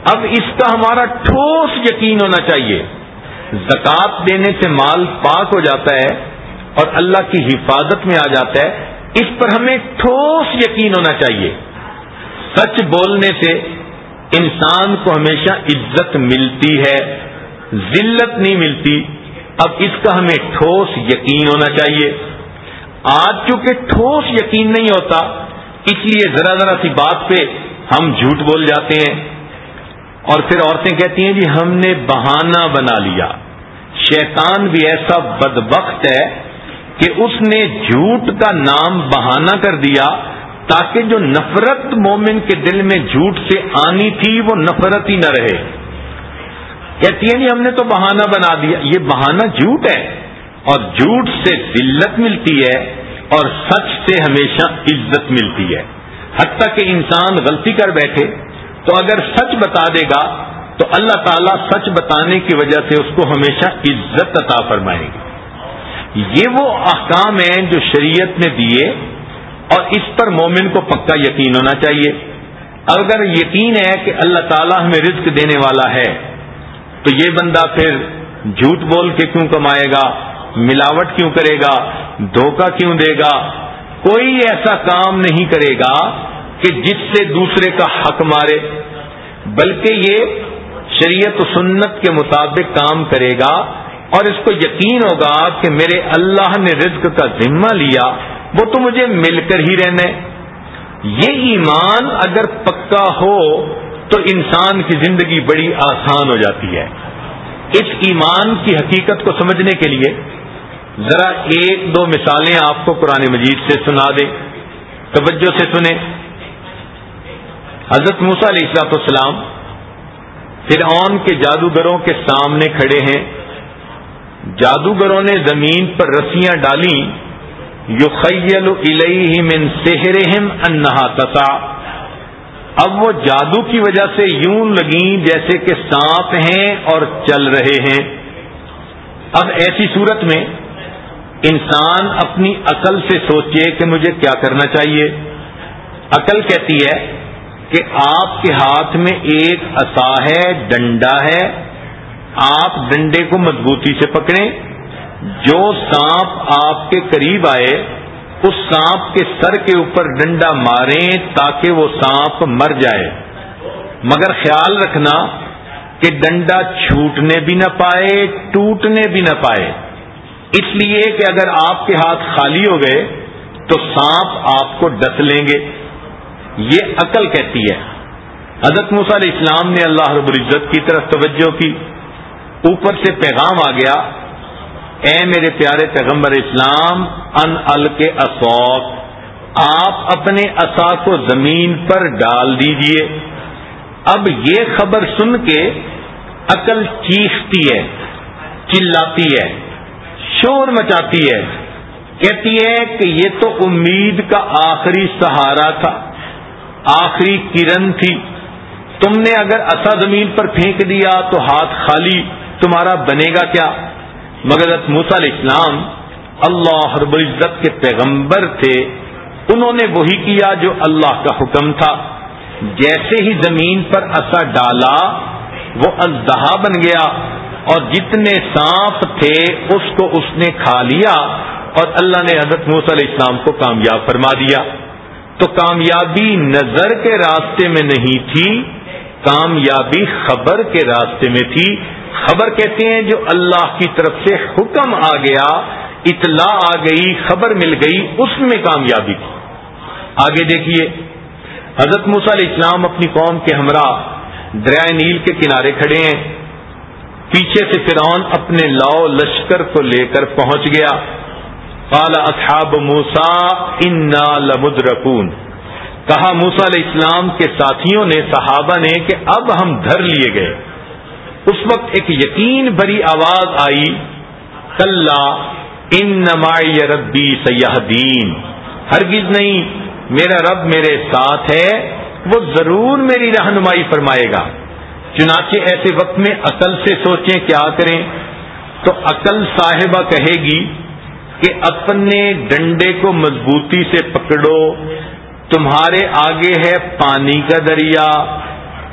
A: اب اس کا ہمارا ٹھوس یقین ہونا چاہیے۔ زکات دینے سے مال پاک ہو جاتا ہے اور اللہ کی حفاظت میں آ جاتا ہے۔ اس پر ہمیں ٹھوس یقین ہونا چاہیے۔ سچ بولنے سے انسان کو ہمیشہ عزت ملتی ہے۔ ذلت نہیں ملتی۔ اب اس کا ہمیں ٹھوس یقین ہونا چاہیے۔ آج چونکہ ٹھوس یقین نہیں ہوتا، اس لیے ذرا ذرا سی بات پہ ہم جھوٹ بول جاتے ہیں۔ اور پھر عورتیں کہتی ہیں جی ہم نے بہانہ بنا لیا۔ شیطان بھی ایسا بدبخت ہے کہ اس نے جھوٹ کا نام بہانہ کر دیا، تاکہ جو نفرت مومن کے دل میں جھوٹ سے آنی تھی، وہ نفرت ہی نہ رہے۔ کہتی ہیں جی ہم نے تو بہانہ بنا دیا۔ یہ بہانہ جھوٹ ہے اور جھوٹ سے ذلت ملتی ہے اور سچ سے ہمیشہ عزت ملتی ہے۔ حتیٰ کہ انسان غلطی کر بیٹھے تو اگر سچ بتا دے گا تو اللہ تعالیٰ سچ بتانے کی وجہ سے اس کو ہمیشہ عزت عطا فرمائے گی۔ یہ وہ احکام ہیں جو شریعت نے دیے اور اس پر مومن کو پکا یقین ہونا چاہیے۔ اگر یقین ہے کہ اللہ تعالیٰ ہمیں رزق دینے والا ہے تو یہ بندہ پھر جھوٹ بول کے کیوں کمائے گا؟ ملاوٹ کیوں کرے گا؟ دھوکہ کیوں دے گا؟ کوئی ایسا کام نہیں کرے گا کہ جس سے دوسرے کا حق مارے، بلکہ یہ شریعت و سنت کے مطابق کام کرے گا۔ اور اس کو یقین ہوگا کہ میرے اللہ نے رزق کا ذمہ لیا، وہ تو مجھے مل کر ہی رہنا ہے۔ یہ ایمان اگر پکا ہو تو انسان کی زندگی بڑی آسان ہو جاتی ہے۔ اس ایمان کی حقیقت کو سمجھنے کے لیے ذرا ایک دو مثالیں آپ کو قرآن مجید سے سنا دیں، توجہ سے سنیں۔ حضرت موسا علیہ السلاط والسلام فرعون کے جادوگروں کے سامنے کھڑے ہیں۔ جادوگروں نے زمین پر رسیاں ڈالی یو خیل من سہرہم انہا تسا اب وہ جادو کی وجہ سے یوں لگیں جیسے کہ سانپ ہیں اور چل رہے ہیں۔ اب ایسی صورت میں انسان اپنی عقل سے سوچے کہ مجھے کیا کرنا چاہیے۔ عقل کہتی ہے کہ آپ کے ہاتھ میں ایک اصا ہے، ڈنڈا ہے۔ آپ ڈنڈے کو مضبوطی سے پکڑیں۔ جو سانپ آپ کے قریب آئے اس سانپ کے سر کے اوپر ڈنڈا ماریں تاکہ وہ سانپ مر جائے۔ مگر خیال رکھنا کہ ڈنڈا چھوٹنے بھی نہ پائے، ٹوٹنے بھی نہ پائے۔ اس لیے کہ اگر آپ کے ہاتھ خالی ہو گئے تو سانپ آپ کو ڈس لیں گے۔ یہ عقل کہتی ہے۔ حضرت موسیٰ علیہ السلام نے اللہ رب العزت کی طرف توجہ کی۔ اوپر سے پیغام آ گیا اے میرے پیارے پیغمبر اسلام، ان ال کے اسوق آپ اپنے اصا کو زمین پر ڈال دیجیے۔ اب یہ خبر سن کے عقل چیختی ہے، چلاتی ہے، شور مچاتی ہے۔ کہتی ہے کہ یہ تو امید کا آخری سہارا تھا، آخری کرن تھی۔ تم نے اگر اصا زمین پر پھینک دیا تو ہاتھ خالی، تمہارا بنے گا کیا؟ مگر موسا علیہ السلام اللہ رب العزت کے پیغمبر تھے، انہوں نے وہی کیا جو اللہ کا حکم تھا۔ جیسے ہی زمین پر اثر ڈالا، وہ الدہا بن گیا اور جتنے سانپ تھے، اس کو اس نے کھا لیا اور اللہ نے حضرت موس علیہ السلام کو کامیاب فرما دیا۔ تو کامیابی نظر کے راستے میں نہیں تھی کامیابی خبر کے راستے میں تھی۔ خبر کہتے ہیں جو اللہ کی طرف سے حکم آ گیا، اطلاع آ گئی، خبر مل گئی، اس میں کامیابی تھی۔ آگے دیکھیے، حضرت موسیٰ علیہ السلام اپنی قوم کے ہمراہ دریائے نیل کے کنارے کھڑے ہیں۔ پیچھے سے فرعون اپنے لاؤ لشکر کو لے کر پہنچ گیا۔ قال اصحاب موسا انا لمدرکون۔ کہا موسا علیہ السلام کے ساتھیوں نے صحابہ نے کہ اب ہم دھر لیے گئے۔ اس وقت ایک یقین بھری آواز آئی کل ان نمائی ربی سیاح دین ہرگز نہیں، میرا رب میرے ساتھ ہے، وہ ضرور میری رہنمائی فرمائے گا۔ چنانچہ ایسے وقت میں عقل سے سوچیں کیا کریں۔ تو عقل صاحبہ کہے گی کہ اپنے ڈنڈے کو مضبوطی سے پکڑو تمہارے آگے ہے پانی کا دریا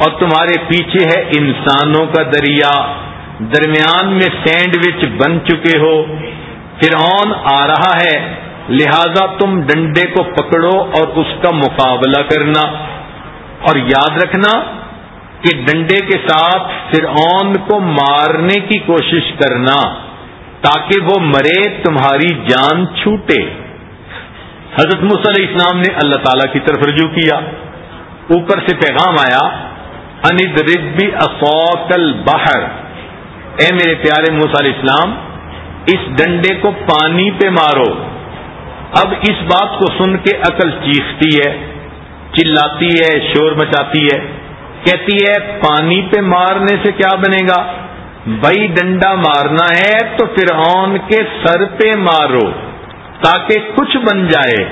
A: اور تمہارے پیچھے ہے انسانوں کا دریا۔ درمیان میں سینڈوچ بن چکے ہو۔ فرعون آ رہا ہے۔ لہذا تم ڈنڈے کو پکڑو اور اس کا مقابلہ کرنا۔ اور یاد رکھنا کہ ڈنڈے کے ساتھ فرعون کو مارنے کی کوشش کرنا تاکہ وہ مرے، تمہاری جان چھوٹے۔ حضرت علیہ السلام نے اللہ تعالی کی طرف رجوع کیا۔ اوپر سے پیغام آیا اند ربی اصوکل باہر اے میرے پیارے علیہ السلام، اس ڈنڈے کو پانی پہ مارو۔ اب اس بات کو سن کے عقل چیختی ہے، چلاتی ہے، شور مچاتی ہے۔ کہتی ہے، پانی پہ مارنے سے کیا بنے گا؟ بھائی، ڈنڈا مارنا ہے تو فرعون کے سر پہ مارو۔ تاکہ کچھ بن جائے۔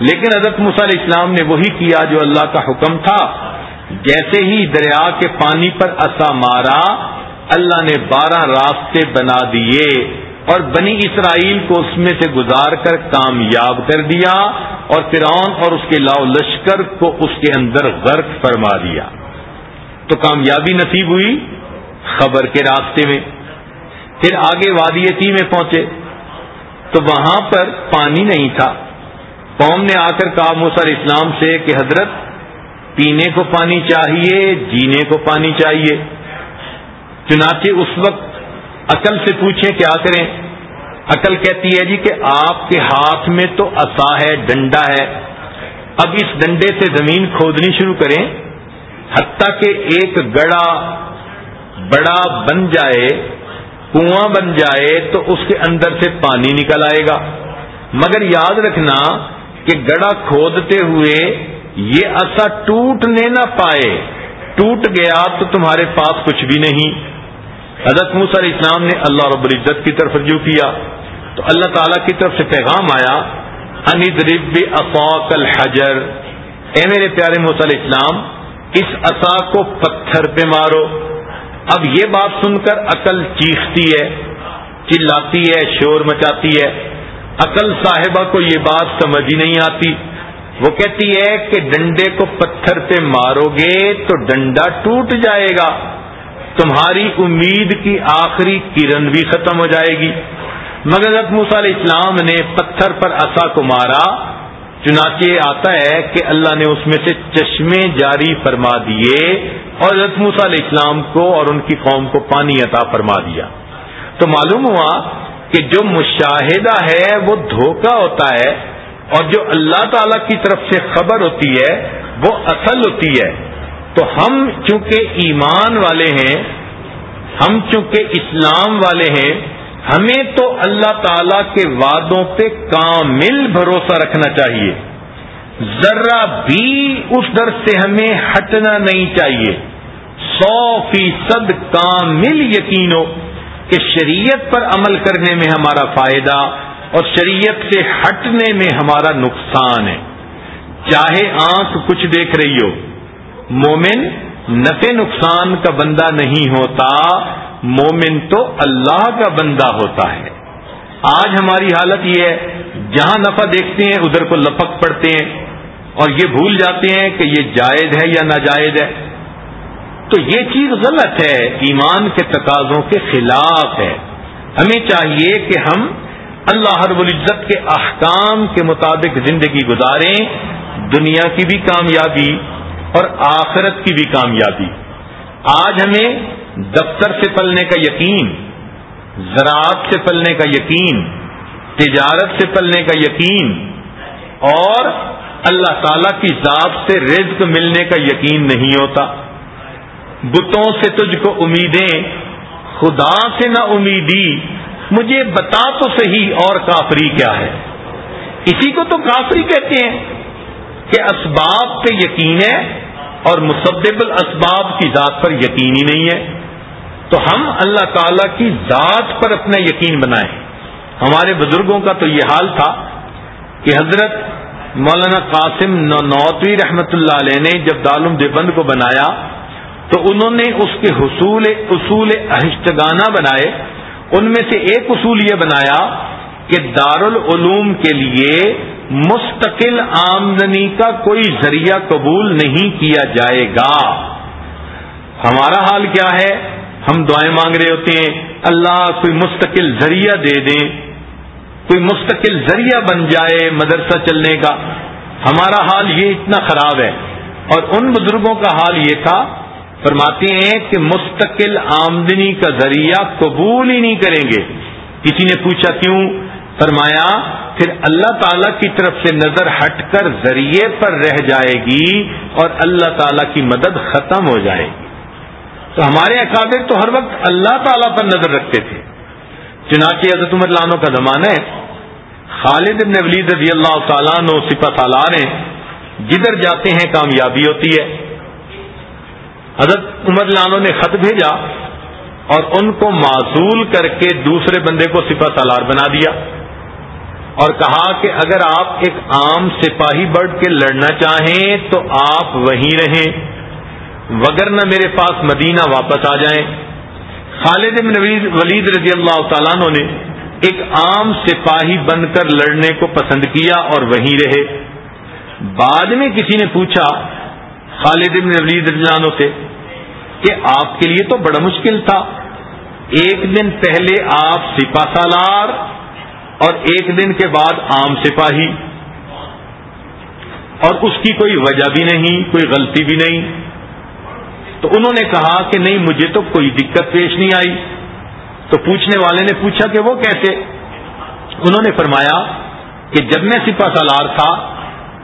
A: لیکن حضرت علیہ السلام نے وہی کیا جو اللہ کا حکم تھا۔ جیسے ہی دریا کے پانی پر اصا مارا، اللہ نے بارہ راستے بنا دیے اور بنی اسرائیل کو اس میں سے گزار کر کامیاب کر دیا اور فرعون اور اس کے لاؤ لشکر کو اس کے اندر غرق فرما دیا۔ تو کامیابی نصیب ہوئی خبر کے راستے میں۔ پھر آگے وادی تی میں پہنچے۔ تو وہاں پر پانی نہیں تھا۔ قوم نے آ کر کہا موسر اسلام سے کہ حضرت، پینے کو پانی چاہیے، جینے کو پانی چاہیے۔ چنانچہ اس وقت عقل سے پوچھیں کیا کریں۔ عقل کہتی ہے جی کہ آپ کے ہاتھ میں تو اصا ہے، ڈنڈا ہے۔ اب اس ڈنڈے سے زمین کھودنی شروع کریں۔ حتیٰ کہ ایک گڑا بڑا بن جائے۔ کنواں بن جائے تو اس کے اندر سے پانی نکل آئے گا۔ مگر یاد رکھنا کہ گڑا کھودتے ہوئے یہ اصا ٹوٹنے نہ پائے۔ ٹوٹ گیا تو تمہارے پاس کچھ بھی نہیں۔ حضرت علیہ اسلام نے اللہ رب العزت کی طرف رجوع کیا۔ تو اللہ تعالی کی طرف سے پیغام آیا اند رب افاق الحجر اے میرے پیارے علیہ اسلام اس اصا کو پتھر پہ مارو۔ اب یہ بات سن کر عقل چیختی ہے، چلاتی ہے، شور مچاتی ہے۔ عقل صاحبہ کو یہ بات سمجھ ہی نہیں آتی۔ وہ کہتی ہے کہ ڈنڈے کو پتھر پہ مارو گے تو ڈنڈا ٹوٹ جائے گا۔ تمہاری امید کی آخری کرن بھی ختم ہو جائے گی۔ مگر موسیٰ علیہ السلام نے پتھر پر اصا کو مارا۔ چنانچہ آتا ہے کہ اللہ نے اس میں سے چشمے جاری فرما دیے اور موسیٰ علیہ السلام کو اور ان کی قوم کو پانی عطا فرما دیا۔ تو معلوم ہوا کہ جو مشاہدہ ہے وہ دھوکہ ہوتا ہے اور جو اللہ تعالی کی طرف سے خبر ہوتی ہے وہ اصل ہوتی ہے۔ تو ہم چونکہ ایمان والے ہیں، ہم چونکہ اسلام والے ہیں ہمیں تو اللہ تعالی کے وعدوں پہ کامل بھروسہ رکھنا چاہیے۔ ذرا بھی اس در سے ہمیں ہٹنا نہیں چاہیے۔ سو فیصد کامل یقین ہو کہ شریعت پر عمل کرنے میں ہمارا فائدہ اور شریعت سے ہٹنے میں ہمارا نقصان ہے۔ چاہے آنکھ کچھ دیکھ رہی ہو، مومن نفع نقصان کا بندہ نہیں ہوتا۔ مومن تو اللہ کا بندہ ہوتا ہے۔ آج ہماری حالت یہ ہے، جہاں نفع دیکھتے ہیں، ادھر کو لپک پڑتے ہیں۔ اور یہ بھول جاتے ہیں کہ یہ جائز ہے یا ناجائز ہے۔ تو یہ چیز غلط ہے۔ ایمان کے تقاضوں کے خلاف ہے۔ ہمیں چاہیے کہ ہم اللہ رب العزت کے احکام کے مطابق زندگی گزاریں، دنیا کی بھی کامیابی اور آخرت کی بھی کامیابی۔ آج ہمیں دفتر سے پلنے کا یقین، زراعت سے پلنے کا یقین، تجارت سے پلنے کا یقین، اور اللہ تعالی کی ذات سے رزق ملنے کا یقین نہیں ہوتا۔ بتوں سے تجھ کو امیدیں، خدا سے نہ امیدی، مجھے بتا تو صحیح اور کافری کیا ہے۔ اسی کو تو کافری کہتے ہیں کہ اسباب پہ یقین ہے اور مسبب الاسباب کی ذات پر یقین ہی نہیں ہے۔ تو ہم اللہ تعالی کی ذات پر اپنا یقین بنائیں۔ ہمارے بزرگوں کا تو یہ حال تھا کہ حضرت مولانا قاسم نوتوی رحمت اللہ علیہ نے جب دالم دیوبند کو بنایا تو انہوں نے اس کے حصول اصول اہشتگانہ بنائے۔ ان میں سے ایک اصول یہ بنایا کہ دارالعلوم کے لیے مستقل آمدنی کا کوئی ذریعہ قبول نہیں کیا جائے گا۔ ہمارا حال کیا ہے؟ ہم دعائیں مانگ رہے ہوتے ہیں، اللہ کوئی مستقل ذریعہ دے دیں، کوئی مستقل ذریعہ بن جائے مدرسہ چلنے کا۔ ہمارا حال یہ اتنا خراب ہے۔ اور ان بزرگوں کا حال یہ تھا، فرماتے ہیں کہ مستقل آمدنی کا ذریعہ قبول ہی نہیں کریں گے۔ کسی نے پوچھا کیوں؟ فرمایا، پھر اللہ تعالی کی طرف سے نظر ہٹ کر ذریعے پر رہ جائے گی اور اللہ تعالی کی مدد ختم ہو جائے گی۔ تو ہمارے اکابر تو ہر وقت اللہ تعالی پر نظر رکھتے تھے۔ چنانچہ حضرت عمر لانوں کا زمانہ ہے۔ خالد ابن ولید رضی اللہ تعالیٰ نو سپا سالار ہیں۔ جدھر جاتے ہیں کامیابی ہوتی ہے۔ حضرت عمر لانو نے خط بھیجا اور ان کو معذول کر کے دوسرے بندے کو سپا سالار بنا دیا اور کہا کہ اگر آپ ایک عام سپاہی بڑھ کے لڑنا چاہیں تو آپ وہیں رہیں۔ وگرنہ میرے پاس مدینہ واپس آ جائیں۔ خالد بن ولید رضی اللہ تعالیٰ نے ایک عام سپاہی بن کر لڑنے کو پسند کیا اور وہیں رہے۔ بعد میں کسی نے پوچھا خالد بن ولید رضی اللہ سے کہ آپ کے لیے تو بڑا مشکل تھا۔ ایک دن پہلے آپ سپا سالار اور ایک دن کے بعد عام سپاہی۔ اور اس کی کوئی وجہ بھی نہیں، کوئی غلطی بھی نہیں۔ تو انہوں نے کہا کہ نہیں، مجھے تو کوئی دقت پیش نہیں آئی۔ تو پوچھنے والے نے پوچھا کہ وہ کیسے؟ انہوں نے فرمایا کہ جب میں سپا سالار تھا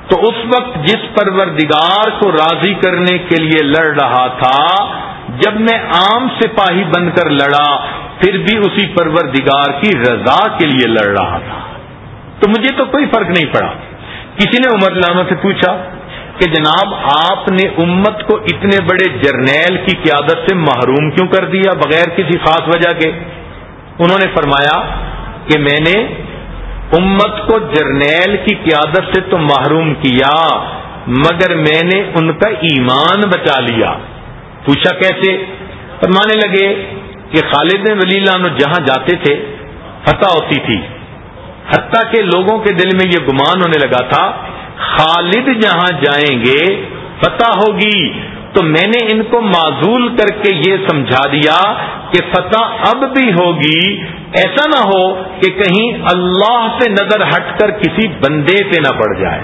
A: تو اس وقت جس پروردگار کو راضی کرنے کے لیے لڑ رہا تھا، جب میں عام سپاہی بن کر لڑا، پھر بھی اسی پروردگار کی رضا کے لیے لڑ رہا تھا۔ تو مجھے تو کوئی فرق نہیں پڑا۔ کسی نے عمر لانا سے پوچھا کہ جناب آپ نے امت کو اتنے بڑے جرنیل کی قیادت سے محروم کیوں کر دیا بغیر کسی خاص وجہ کے؟ انہوں نے فرمایا کہ میں نے امت کو جرنیل کی قیادت سے تو محروم کیا، مگر میں نے ان کا ایمان بچا لیا۔ پوچھا کیسے؟ فرمانے لگے کہ خالد ولی اللہ جہاں جاتے تھے، فتح ہوتی تھی۔ حتیٰ کہ لوگوں کے دل میں یہ گمان ہونے لگا تھا خالد جہاں جائیں گے فتح ہوگی۔ تو میں نے ان کو معذول کر کے یہ سمجھا دیا کہ فتح اب بھی ہوگی۔ ایسا نہ ہو کہ کہیں اللہ سے نظر ہٹ کر کسی بندے پہ نہ پڑ جائے۔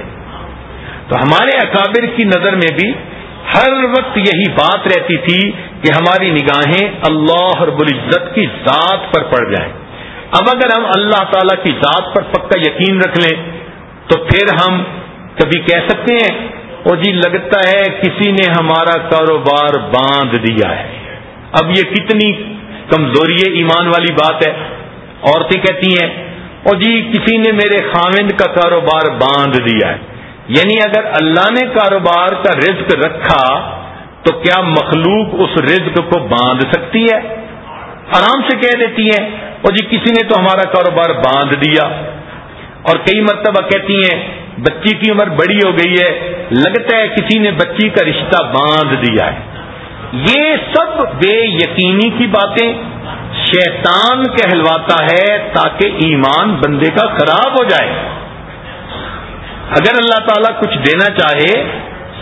A: تو ہمارے اکابر کی نظر میں بھی ہر وقت یہی بات رہتی تھی کہ ہماری نگاہیں اللہ رب العزت کی ذات پر پڑ جائیں۔ اب اگر ہم اللہ تعالی کی ذات پر پکا یقین رکھ لیں، تو پھر ہم کبھی کہہ سکتے ہیں وہ جی لگتا ہے کسی نے ہمارا کاروبار باندھ دیا ہے. اب یہ کتنی کمزوری ایمان والی بات ہے۔ عورتیں کہتی ہیں اور جی کسی نے میرے خامند کا کاروبار باندھ دیا ہے۔ یعنی اگر اللہ نے کاروبار کا رزق رکھا، تو کیا مخلوق اس رزق کو باندھ سکتی ہے؟ آرام سے کہہ دیتی ہے اور جی کسی نے تو ہمارا کاروبار باندھ دیا۔ اور کئی مرتبہ کہتی ہیں بچی کی عمر بڑی ہو گئی ہے، لگتا ہے کسی نے بچی کا رشتہ باندھ دیا ہے۔ یہ سب بے یقینی کی باتیں شیطان کہلواتا ہے تاکہ ایمان بندے کا خراب ہو جائے۔ اگر اللہ تعالیٰ کچھ دینا چاہے،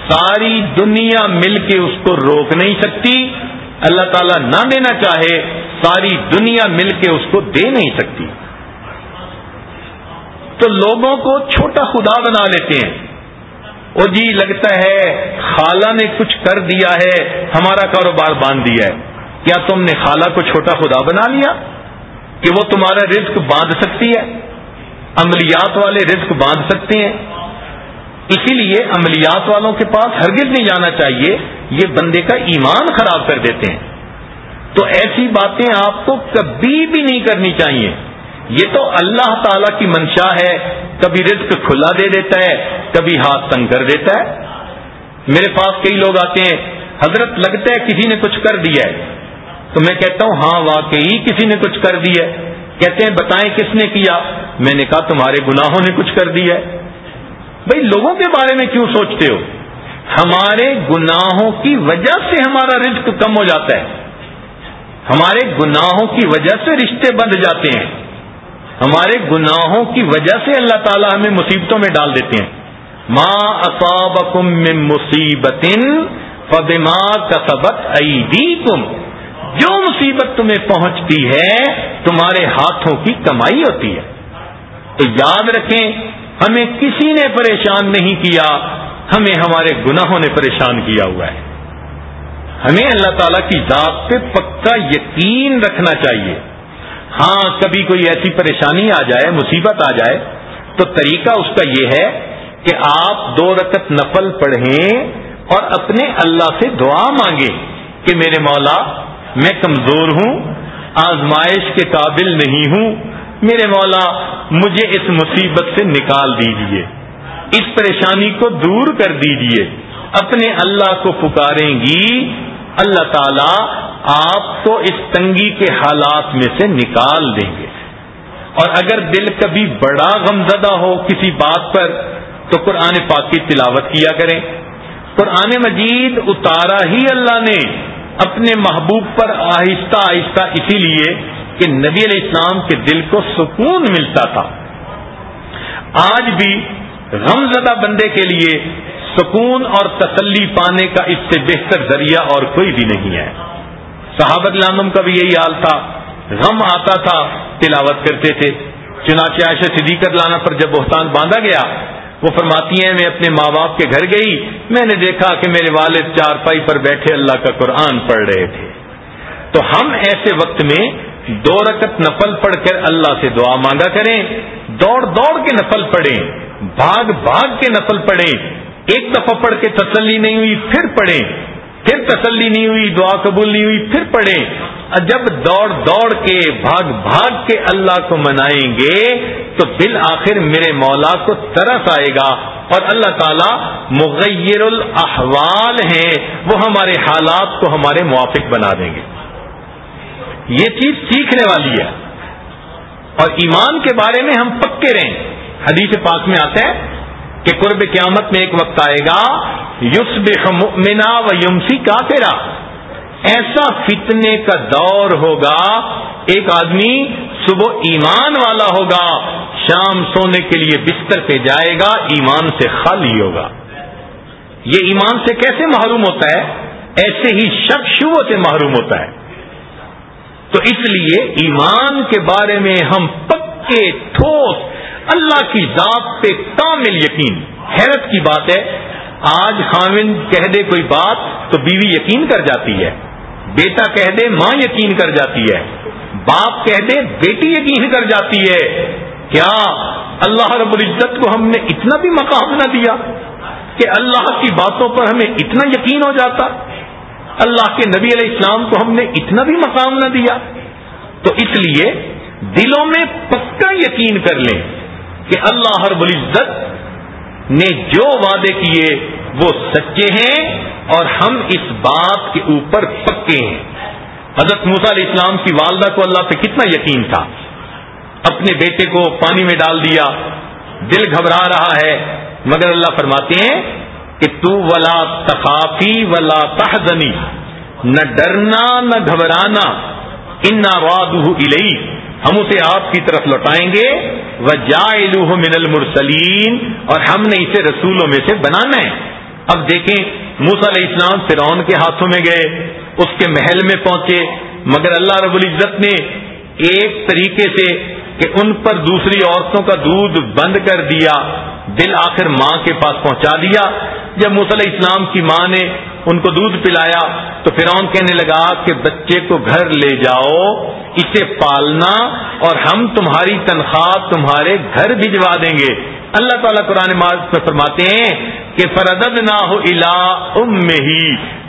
A: ساری دنیا مل کے اس کو روک نہیں سکتی، اللہ تعالیٰ نہ دینا چاہے، ساری دنیا مل کے اس کو دے نہیں سکتی۔ تو لوگوں کو چھوٹا خدا بنا لیتے ہیں۔ وہ جی لگتا ہے، خالہ نے کچھ کر دیا ہے، ہمارا کاروبار باندھ دیا ہے۔ کیا تم نے خالہ کو چھوٹا خدا بنا لیا کہ وہ تمہارا رزق باندھ سکتی ہے؟ عملیات والے رزق باندھ سکتے ہیں۔ اسی لیے عملیات والوں کے پاس ہرگز نہیں جانا چاہیے، یہ بندے کا ایمان خراب کر دیتے ہیں۔ تو ایسی باتیں آپ کو کبھی بھی نہیں کرنی چاہیے۔ یہ تو اللہ تعالی کی منشا ہے، کبھی رزق کھلا دے دیتا ہے، کبھی ہاتھ تنگ کر دیتا ہے۔ میرے پاس کئی لوگ آتے ہیں، حضرت لگتا ہے کسی نے کچھ کر دیا ہے۔ تو میں کہتا ہوں ہاں واقعی کسی نے کچھ کر دیا ہے۔ کہتے ہیں، بتائیں کس نے کیا؟ میں نے کہا، تمہارے گناہوں نے کچھ کر دیا ہے۔ بھائی، لوگوں کے بارے میں کیوں سوچتے ہو؟ ہمارے گناہوں کی وجہ سے ہمارا رزق کم ہو جاتا ہے۔ ہمارے گناہوں کی وجہ سے رشتے بند جاتے ہیں۔ ہمارے گناہوں کی وجہ سے اللہ تعالیٰ ہمیں مصیبتوں میں ڈال دیتے ہیں۔ ماں اصابکم من مصیبت فبما کسبت ایدیکم جو مصیبت تمہیں پہنچتی ہے، تمہارے ہاتھوں کی کمائی ہوتی ہے۔ تو یاد رکھیں، ہمیں کسی نے پریشان نہیں کیا، ہمیں ہمارے گناہوں نے پریشان کیا ہوا ہے۔ ہمیں اللہ تعالی کی ذات پہ پکا یقین رکھنا چاہیے۔ ہاں کبھی کوئی ایسی پریشانی آ جائے، مصیبت آ جائے، تو طریقہ اس کا یہ ہے کہ آپ دو رکت نفل پڑھیں اور اپنے اللہ سے دعا مانگیں کہ میرے مولا، میں کمزور ہوں، آزمائش کے قابل نہیں ہوں، میرے مولا، مجھے اس مصیبت سے نکال دیجیے، اس پریشانی کو دور کر دیجیے، اپنے اللہ کو پکاریں گی اللہ تعالی آپ کو اس تنگی کے حالات میں سے نکال دیں گے۔ اور اگر دل کبھی بڑا غمزدہ ہو کسی بات پر، تو قرآن پاک کی تلاوت کیا کریں۔ قرآن مجید اتارا ہی اللہ نے اپنے محبوب پر آہستہ آہستہ اسی لیے کہ نبی علیہ السلام کے دل کو سکون ملتا تھا۔ آج بھی غم زدہ بندے کے لیے سکون اور تسلی پانے کا اس سے بہتر ذریعہ اور کوئی بھی نہیں ہے۔ صحابت لانم کا بھی یہی حال تھا۔ غم آتا تھا، تلاوت کرتے تھے۔ چنانچہ عائشہ صدیقت لانا پر جب بہتان باندھا گیا، وہ فرماتی ہیں، میں اپنے ماں باپ کے گھر گئی۔ میں نے دیکھا کہ میرے والد چار پائی پر بیٹھے اللہ کا قرآن پڑھ رہے تھے۔ تو ہم ایسے وقت میں دو رکت نفل پڑھ کر اللہ سے دعا مانگا کریں۔ دوڑ دوڑ کے نفل پڑھیں۔ بھاگ بھاگ کے نفل پڑھیں۔ ایک دفعہ پڑھ کے تسلی نہیں ہوئی، پھر پڑھیں۔ پھر تسلی نہیں ہوئی، دعا قبول نہیں ہوئی، پھر پڑھیں۔ جب دوڑ دوڑ کے، بھاگ بھاگ کے اللہ کو منائیں گے، تو بالآخر میرے مولا کو ترس آئے گا۔ اور اللہ تعالی مغیر الاحوال ہیں، وہ ہمارے حالات کو ہمارے موافق بنا دیں گے۔ یہ چیز سیکھنے والی ہے۔ اور ایمان کے بارے میں ہم پکے رہیں۔ حدیث پاک میں آتے ہیں کہ قرب قیامت میں ایک وقت آئے گا یوس مؤمنا و یمسی کا ایسا فتنے کا دور ہوگا، ایک آدمی صبح ایمان والا ہوگا، شام سونے کے لیے بستر پہ جائے گا، ایمان سے خالی ہوگا۔ یہ ایمان سے کیسے محروم ہوتا ہے؟ ایسے ہی شک شبوں سے محروم ہوتا ہے۔ تو اس لیے ایمان کے بارے میں ہم پکے ٹھوس اللہ کی ذات پہ کامل یقین۔ حیرت کی بات ہے، آج خامن کہہ دے کوئی بات تو بیوی یقین کر جاتی ہے۔ بیٹا کہہ دے، ماں یقین کر جاتی ہے۔ باپ کہہ دے، بیٹی یقین کر جاتی ہے۔ کیا اللہ رب العزت کو ہم نے اتنا بھی مقام نہ دیا کہ اللہ کی باتوں پر ہمیں اتنا یقین ہو جاتا؟ اللہ کے نبی علیہ السلام کو ہم نے اتنا بھی مقام نہ دیا۔ تو اس لیے دلوں میں پکا یقین کر لیں۔ کہ اللہ ہر العزت نے جو وعدے کیے وہ سچے ہیں اور ہم اس بات کے اوپر پکے ہیں۔ حضرت موسا علیہ السلام کی والدہ کو اللہ پہ کتنا یقین تھا۔ اپنے بیٹے کو پانی میں ڈال دیا، دل گھبرا رہا ہے۔ مگر اللہ فرماتے ہیں کہ تو ولا تخافی ولا تحزنی، نہ ڈرنا، نہ گھبرانا ان واد ہم اسے آپ کی طرف لوٹائیں گے۔ وہ جا من المرسلین اور ہم نے اسے رسولوں میں سے بنانا ہے۔ اب دیکھیں موس علیہ السلام فرعون کے ہاتھوں میں گئے، اس کے محل میں پہنچے۔ مگر اللہ رب العزت نے ایک طریقے سے کہ ان پر دوسری عورتوں کا دودھ بند کر دیا، دل آخر ماں کے پاس پہنچا دیا۔ جب علیہ اسلام کی ماں نے ان کو دودھ پلایا تو فرعون کہنے لگا کہ بچے کو گھر لے جاؤ، اسے پالنا اور ہم تمہاری تنخواہ تمہارے گھر بھجوا دیں گے۔ اللہ تعالیٰ قرآن میں فرماتے ہیں کہ فردد نہ ہو الا ام ہی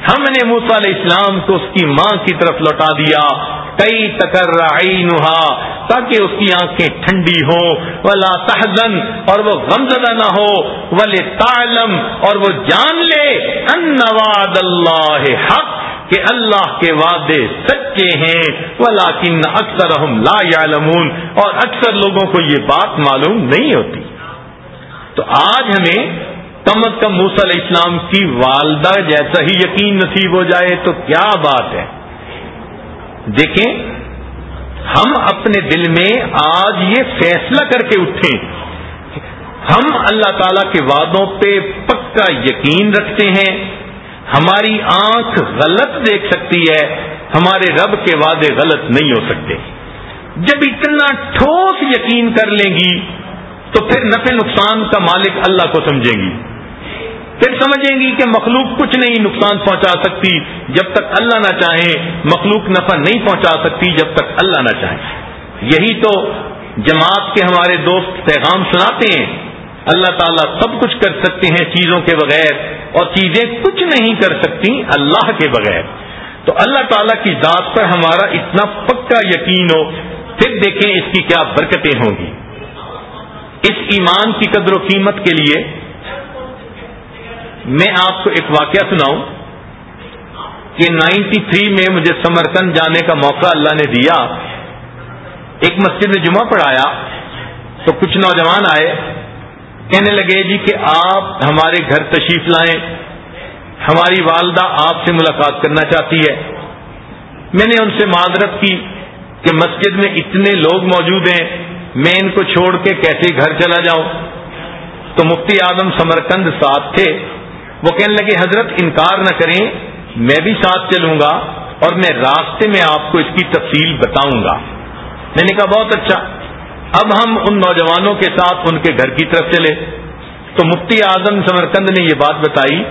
A: ہم نے موسا علیہ السلام کو اس کی ماں کی طرف لوٹا دیا۔ کئی تکر نہا تاکہ اس کی آنکھیں ٹھنڈی ہو ولا تحزن، اور وہ غمزدہ نہ ہو۔ ولے تعلم اور وہ جان لے۔ ان اللہ حق، کہ اللہ کے وعدے سچے ہیں۔ ولا کن اکثر لا یعلمون اور اکثر لوگوں کو یہ بات معلوم نہیں ہوتی۔ تو آج ہمیں کم از کم موس علیہ السلام کی والدہ جیسا ہی یقین نصیب ہو جائے تو کیا بات ہے؟ دیکھیں، ہم اپنے دل میں آج یہ فیصلہ کر کے اٹھیں۔ ہم اللہ تعالی کے وعدوں پہ پکا یقین رکھتے ہیں۔ ہماری آنکھ غلط دیکھ سکتی ہے، ہمارے رب کے وعدے غلط نہیں ہو سکتے۔ جب اتنا ٹھوس یقین کر لیں گی تو پھر نفع نقصان کا مالک اللہ کو سمجھیں گی۔ پھر سمجھیں گی کہ مخلوق کچھ نہیں نقصان پہنچا سکتی جب تک اللہ نہ چاہے، مخلوق نفع نہیں پہنچا سکتی جب تک اللہ نہ چاہے۔ یہی تو جماعت کے ہمارے دوست پیغام سناتے ہیں۔ اللہ تعالیٰ سب کچھ کر سکتے ہیں چیزوں کے بغیر اور چیزیں کچھ نہیں کر سکتی اللہ کے بغیر۔ تو اللہ تعالیٰ کی ذات پر ہمارا اتنا پکا یقین ہو، پھر دیکھیں اس کی کیا برکتیں ہوں گی۔ اس ایمان کی قدر و قیمت کے لیے میں آپ کو ایک واقعہ سناؤں کہ نائنٹی تھری میں مجھے سمرکند جانے کا موقع اللہ نے دیا۔ ایک مسجد میں جمعہ پڑھایا تو کچھ نوجوان آئے، کہنے لگے جی کہ آپ ہمارے گھر تشریف لائیں، ہماری والدہ آپ سے ملاقات کرنا چاہتی ہے۔ میں نے ان سے معذرت کی کہ مسجد میں اتنے لوگ موجود ہیں۔ میں ان کو چھوڑ کے کیسے گھر چلا جاؤں؟ تو مفتی اعظم سمرکند ساتھ تھے۔ وہ کہنے لگے، حضرت انکار نہ کریں، میں بھی ساتھ چلوں گا اور میں راستے میں آپ کو اس کی تفصیل بتاؤں گا۔ میں نے کہا، بہت اچھا۔ اب ہم ان نوجوانوں کے ساتھ ان کے گھر کی طرف چلے۔ تو مفتی اعظم سمرکند نے یہ بات بتائی،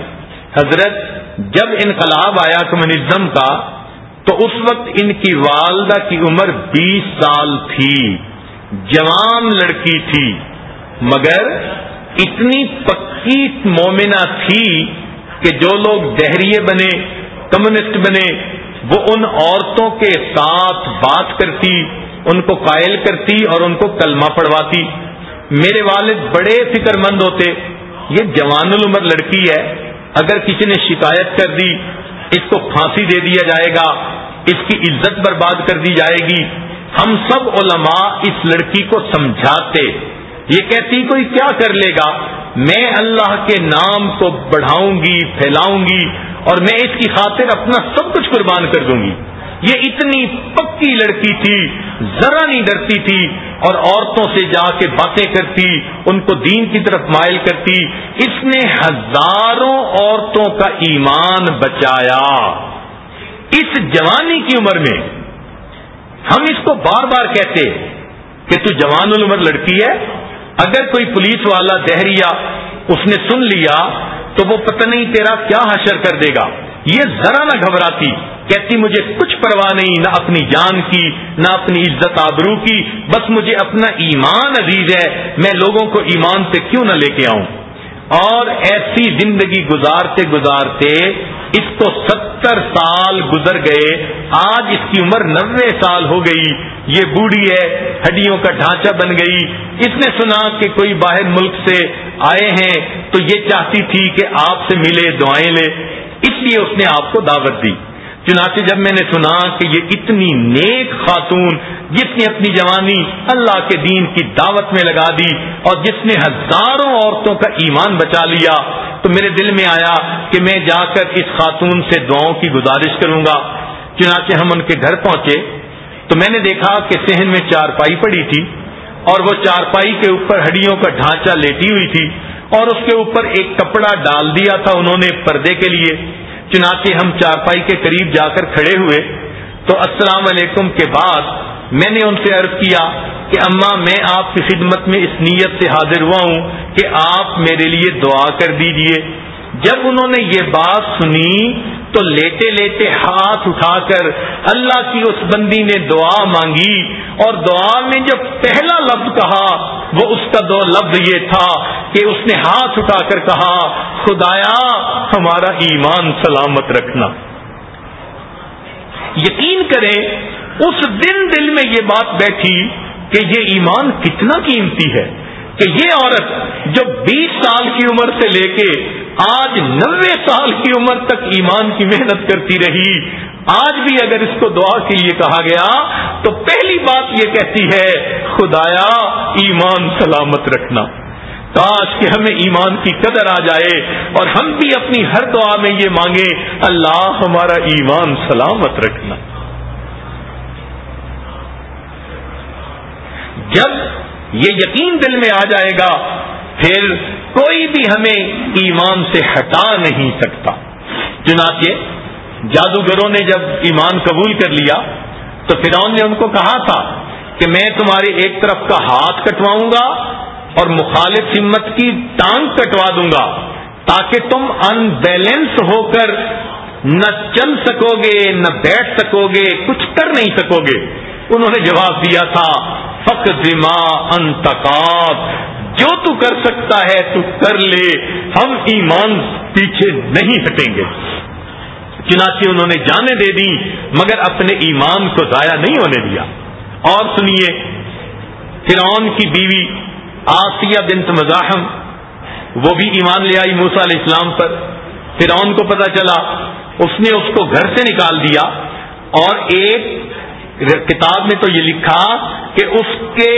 A: حضرت، جب انقلاب آیا کمیونزم کا، تو اس وقت ان کی والدہ کی عمر بیس سال تھی۔ جوان لڑکی تھی، مگر اتنی پکی مومنا تھی کہ جو لوگ دہریے بنے، کمیونسٹ بنے، وہ ان عورتوں کے ساتھ بات کرتی، ان کو قائل کرتی اور ان کو کلمہ پڑھواتی۔ میرے والد بڑے فکر مند ہوتے، یہ جوان العمر لڑکی ہے، اگر کسی نے شکایت کر دی، اس کو پھانسی دے دیا جائے گا، اس کی عزت برباد کر دی جائے گی۔ ہم سب علماء اس لڑکی کو سمجھاتے۔ یہ کہتی کوئی کیا کر لے گا؟ میں اللہ کے نام کو بڑھاؤں گی، پھیلاؤں گی اور میں اس کی خاطر اپنا سب کچھ قربان کر دوں گی۔ یہ اتنی پکی لڑکی تھی، ذرا نہیں ڈرتی تھی اور عورتوں سے جا کے باتیں کرتی، ان کو دین کی طرف مائل کرتی۔ اس نے ہزاروں عورتوں کا ایمان بچایا۔ اس جوانی کی عمر میں ہم اس کو بار بار کہتے کہ تو جوان العمر لڑکی ہے، اگر کوئی پولیس والا دہریا اس نے سن لیا تو وہ پتہ نہیں تیرا کیا حشر کر دے گا۔ یہ ذرا نہ گھبراتی،
B: کہتی مجھے کچھ پرواہ نہیں، نہ اپنی جان کی، نہ اپنی عزت آبرو کی، بس مجھے اپنا ایمان عزیز ہے، میں لوگوں کو ایمان سے کیوں نہ لے کے آؤں؟ اور ایسی زندگی گزارتے گزارتے اس کو ستر سال گزر گئے، آج اس کی عمر نوے سال ہو گئی، یہ بوڑھی ہے، ہڈیوں کا ڈھانچہ بن گئی۔ اس نے سنا کہ کوئی باہر ملک سے آئے ہیں، تو یہ چاہتی تھی کہ آپ سے ملے، دعائیں لے۔ اس لیے اس نے آپ کو دعوت دی۔ چنانچہ جب میں نے سنا کہ یہ اتنی نیک خاتون جس نے اپنی جوانی اللہ کے دین کی دعوت میں لگا دی اور جس نے ہزاروں عورتوں کا ایمان بچا لیا، تو میرے دل میں آیا کہ میں جا کر اس خاتون سے دعاؤں کی گزارش کروں گا۔ چنانچہ ہم ان کے گھر پہنچے، تو میں نے دیکھا کہ صحن میں چارپائی پڑی تھی اور وہ چارپائی کے اوپر ہڈیوں کا ڈھانچہ لیٹی ہوئی تھی اور اس کے اوپر ایک کپڑا ڈال دیا تھا انہوں نے پردے کے لیے۔ چنانچہ ہم چارپائی کے قریب جا کر کھڑے ہوئے، تو السلام علیکم کے بعد میں نے ان سے عرض کیا کہ اماں میں آپ کی خدمت میں اس نیت سے حاضر ہوا ہوں کہ آپ میرے لیے دعا کر دیجیے۔ جب انہوں نے یہ بات سنی تو لیتے لیتے ہاتھ اٹھا کر اللہ کی اس بندی نے دعا مانگی اور دعا میں جو پہلا لفظ کہا وہ اس کا دو لفظ یہ تھا کہ اس نے ہاتھ اٹھا کر کہا، خدایا ہمارا ایمان سلامت رکھنا۔ یقین کریں، اس دن دل میں یہ بات بیٹھی کہ یہ ایمان کتنا قیمتی ہے۔ کہ یہ عورت جو بیس سال کی عمر سے لے کے آج نوے سال کی عمر تک ایمان کی محنت کرتی رہی، آج بھی اگر اس کو دعا کے لیے کہا گیا تو پہلی بات یہ کہتی ہے، خدایا ایمان سلامت رکھنا۔ کاش کہ ہمیں ایمان کی قدر آ جائے اور ہم بھی اپنی ہر دعا میں یہ مانگے اللہ ہمارا ایمان سلامت رکھنا۔ جب یہ یقین دل میں آ جائے گا، پھر کوئی بھی ہمیں ایمان سے ہٹا نہیں سکتا۔ چنانچہ جادوگروں نے جب ایمان قبول کر لیا، تو فرعون نے ان کو کہا تھا کہ میں تمہاری ایک طرف کا ہاتھ کٹواؤں گا اور مخالف ہمت کی ٹانگ کٹوا دوں گا، تاکہ تم ان بیلنس ہو کر نہ چل سکو گے، نہ بیٹھ سکو گے، کچھ کر نہیں سکو گے۔ انہوں نے جواب دیا تھا فق دما انتقاد. جو تو کر سکتا ہے تو کر لے. ہم ایمان پیچھے نہیں ہٹیں گے. چنانچہ انہوں نے جانے دے دی مگر اپنے ایمان کو ضائع نہیں ہونے دیا. اور سنیے، فرعون کی بیوی آسیہ بنت مزاحم، وہ بھی ایمان لے آئی موسا علیہ السلام پر. فرعون کو پتا چلا، اس نے اس کو گھر سے نکال دیا اور ایک کتاب میں تو یہ لکھا کہ اس کے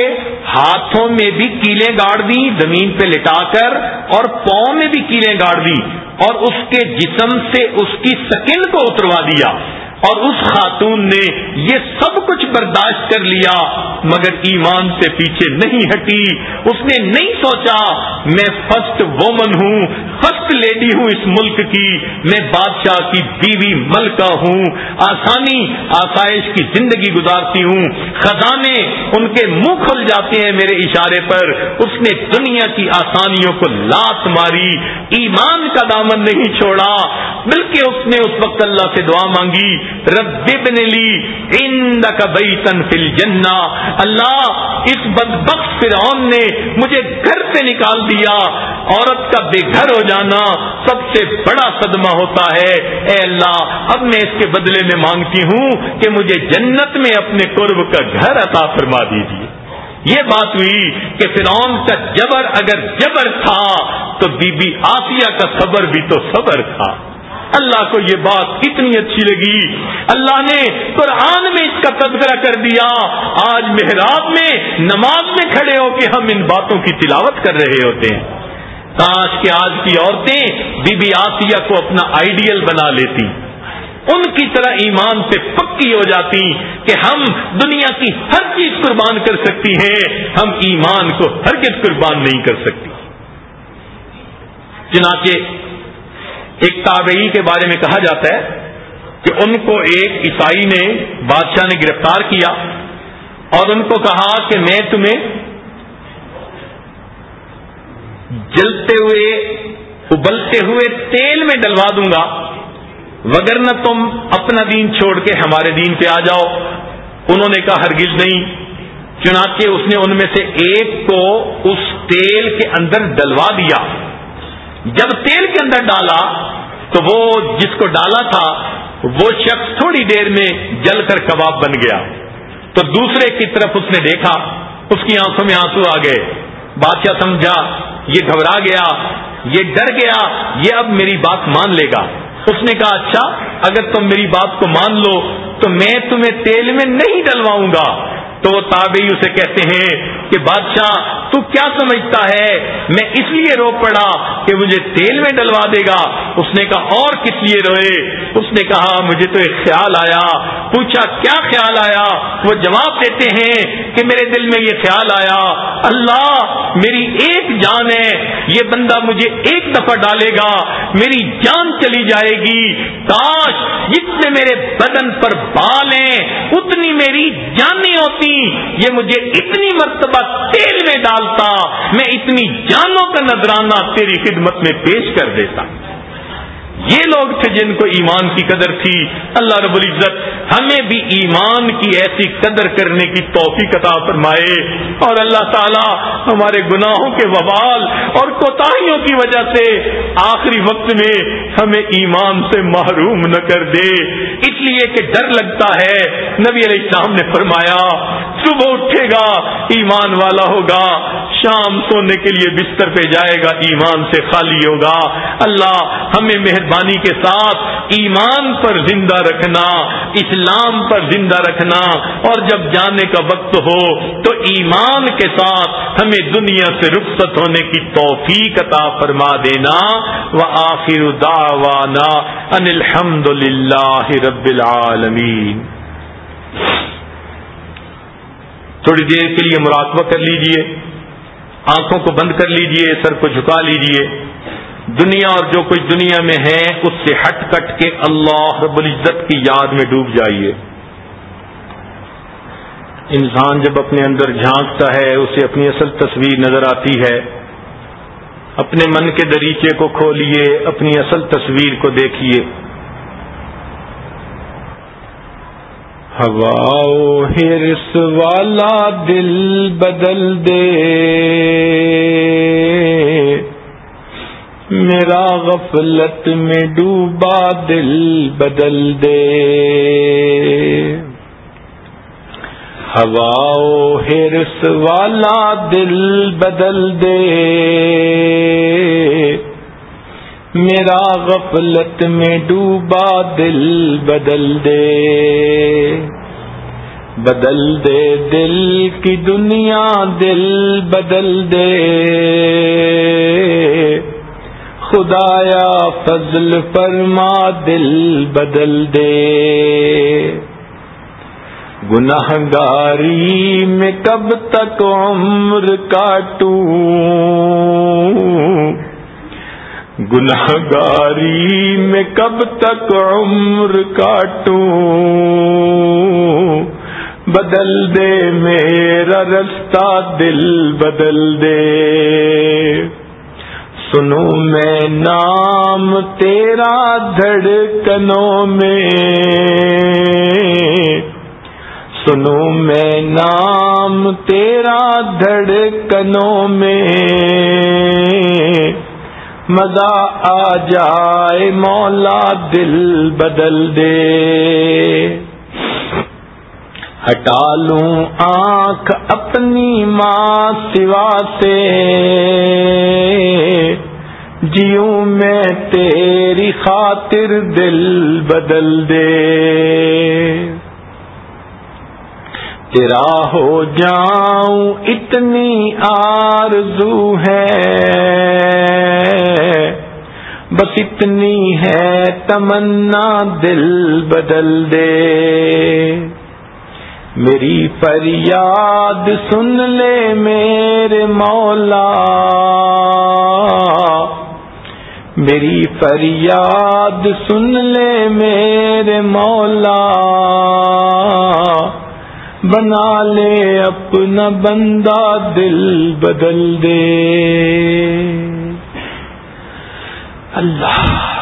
B: ہاتھوں میں بھی کیلیں گاڑ دی زمین پہ لٹا کر، اور پاؤں میں بھی کیلیں گاڑ دی اور اس کے جسم سے اس کی سکن کو اتروا دیا۔ اور اس خاتون نے یہ سب کچھ برداشت کر لیا، مگر ایمان سے پیچھے نہیں ہٹی۔ اس نے نہیں سوچا، میں فرسٹ وومن ہوں فرسٹ لیڈی ہوں اس ملک کی۔ میں بادشاہ کی بیوی ملکہ ہوں۔ آسانی، آسائش کی زندگی گزارتی ہوں۔ خزانے ان کے منہ کھل جاتے ہیں میرے اشارے پر۔ اس نے دنیا کی آسانیوں کو لات ماری۔ ایمان کا دامن نہیں چھوڑا۔ بلکہ اس نے اس وقت اللہ سے دعا مانگی۔ رب ابن لی عندک بیتن فی الجنہ۔ اللہ، اس بدبخت فرعون نے مجھے گھر سے نکال دیا۔ عورت کا بے گھر ہو جانا سب سے بڑا صدمہ ہوتا ہے۔ اے اللہ، اب میں اس کے بدلے میں مانگتی ہوں کہ مجھے جنت میں اپنے قرب کا گھر عطا فرما دیجیے۔ یہ بات ہوئی کہ فرعون کا جبر اگر جبر تھا تو بی بی آسیہ کا صبر بھی تو صبر تھا۔ اللہ کو یہ بات کتنی اچھی لگی۔ اللہ نے قرآن میں اس کا تذکرہ کر دیا۔ آج محراب میں نماز میں کھڑے ہو کے ہم ان باتوں کی تلاوت کر رہے ہوتے ہیں۔ کاش کے آج کی عورتیں بی بی آسیہ کو اپنا آئیڈیل بنا لیتی۔ ان کی طرح ایمان سے پکی ہو جاتی کہ ہم دنیا کی ہر چیز قربان کر سکتی ہیں۔ ہم ایمان کو ہر چیز قربان نہیں کر سکتی۔ چنانچہ ایک تابعی کے بارے میں کہا جاتا ہے کہ ان کو ایک عیسائی نے بادشاہ نے گرفتار کیا اور ان کو کہا کہ میں تمہیں جلتے ہوئے، ابلتے ہوئے تیل میں ڈلوا دوں گا، وگرنہ تم اپنا دین چھوڑ کے ہمارے دین پہ آ جاؤ۔ انہوں نے کہا، ہرگز نہیں۔ چنانچہ اس نے ان میں سے ایک کو اس تیل کے اندر ڈلوا دیا۔ جب تیل کے اندر ڈالا تو وہ جس کو ڈالا تھا، وہ شخص تھوڑی دیر میں جل کر کباب بن گیا۔ تو دوسرے کی طرف اس نے دیکھا، اس کی آنکھوں میں آنسو آ گئے۔ بادشاہ سمجھا، یہ گھبرا گیا، یہ ڈر گیا، یہ اب میری بات مان لے گا۔ اس نے کہا اچھا اگر تم میری بات کو مان لو، تو میں تمہیں تیل میں نہیں ڈلواؤں گا۔ تو وہ تابعی اسے کہتے ہیں کہ بادشاہ، تو کیا سمجھتا ہے؟ میں اس لیے رو پڑا کہ مجھے تیل میں ڈلوا دے گا۔ اس نے کہا، اور کس لیے روئے؟ اس نے کہا، مجھے تو ایک خیال آیا۔ پوچھا، کیا خیال آیا؟ وہ جواب دیتے ہیں کہ میرے دل میں یہ خیال آیا، اللہ، میری ایک جان ہے، یہ بندہ مجھے ایک دفعہ ڈالے گا، میری جان چلی جائے گی۔ کاش جتنے میرے بدن پر بال ہیں، اتنی میری جانیں ہوتی۔ یہ مجھے اتنی مرتبہ تیل میں ڈالتا، میں اتنی جانوں کا نذرانہ تیری خدمت میں پیش کر دیتا۔ یہ لوگ تھے جن کو ایمان کی قدر تھی۔ اللہ رب العزت ہمیں بھی ایمان کی ایسی قدر کرنے کی توفیق عطا فرمائے۔ اور اللہ تعالی ہمارے گناہوں کے وبال اور کوتاہیوں کی وجہ سے آخری وقت میں ہمیں ایمان سے محروم نہ کر دے۔ اس لیے کہ ڈر لگتا ہے۔ نبی علیہ السلام نے فرمایا، صبح اٹھے گا، ایمان والا ہوگا۔ شام سونے کے لیے بستر پہ جائے گا، ایمان سے خالی ہوگا۔ اللہ ہمیں مہربانی مہربانی کے ساتھ ایمان پر زندہ رکھنا، اسلام پر زندہ رکھنا۔ اور جب جانے کا وقت ہو تو ایمان کے ساتھ ہمیں دنیا سے رخصت ہونے کی توفیق عطا فرما دینا۔ و آخر داوانا ان الحمد للہ رب العالمین۔ تھوڑی دیر کے لیے مراقبہ کر لیجیے، آنکھوں کو بند کر لیجیے، سر کو جھکا لیجیے۔ دنیا اور جو کچھ دنیا میں ہے، اس سے ہٹ کٹ کے اللہ رب العزت کی یاد میں ڈوب جائیے۔ انسان جب اپنے اندر جھانکتا ہے، اسے اپنی اصل تصویر نظر آتی ہے۔ اپنے من کے دریچے کو کھولیے، اپنی اصل تصویر کو دیکھیے۔ ہوا ہرس والا دل بدل دے۔ میرا غفلت میں ڈوبا دل بدل دے۔ ہوا ہرس والا دل بدل دے۔ میرا غفلت میں ڈوبا دل بدل دے۔ بدل دے دل کی دنیا دل بدل دے۔ خدایا فضل فرما، دل بدل دے۔ گناہ گاری میں کب تک عمر کاٹوں؟ گناہ گاری میں کب تک عمر کاٹوں؟ بدل دے میرا رستہ، دل بدل دے۔ سنو میں نام تیرا دھڑکنوں میں۔ سنو میں نام تیرا دھڑکنوں میں۔ مزہ آ جائے مولا دل بدل دے۔ ہٹا لوں آنکھ اپنی ماں سوا سے۔ جیوں میں تیری خاطر دل بدل دے۔ تیرا ہو جاؤں اتنی آرزو ہے۔ بس اتنی ہے تمنا دل بدل دے۔ میری فریاد سن لے میرے مولا۔ میری فریاد سن لے میرے مولا بنا لے اپنا بندہ دل بدل دے اللہ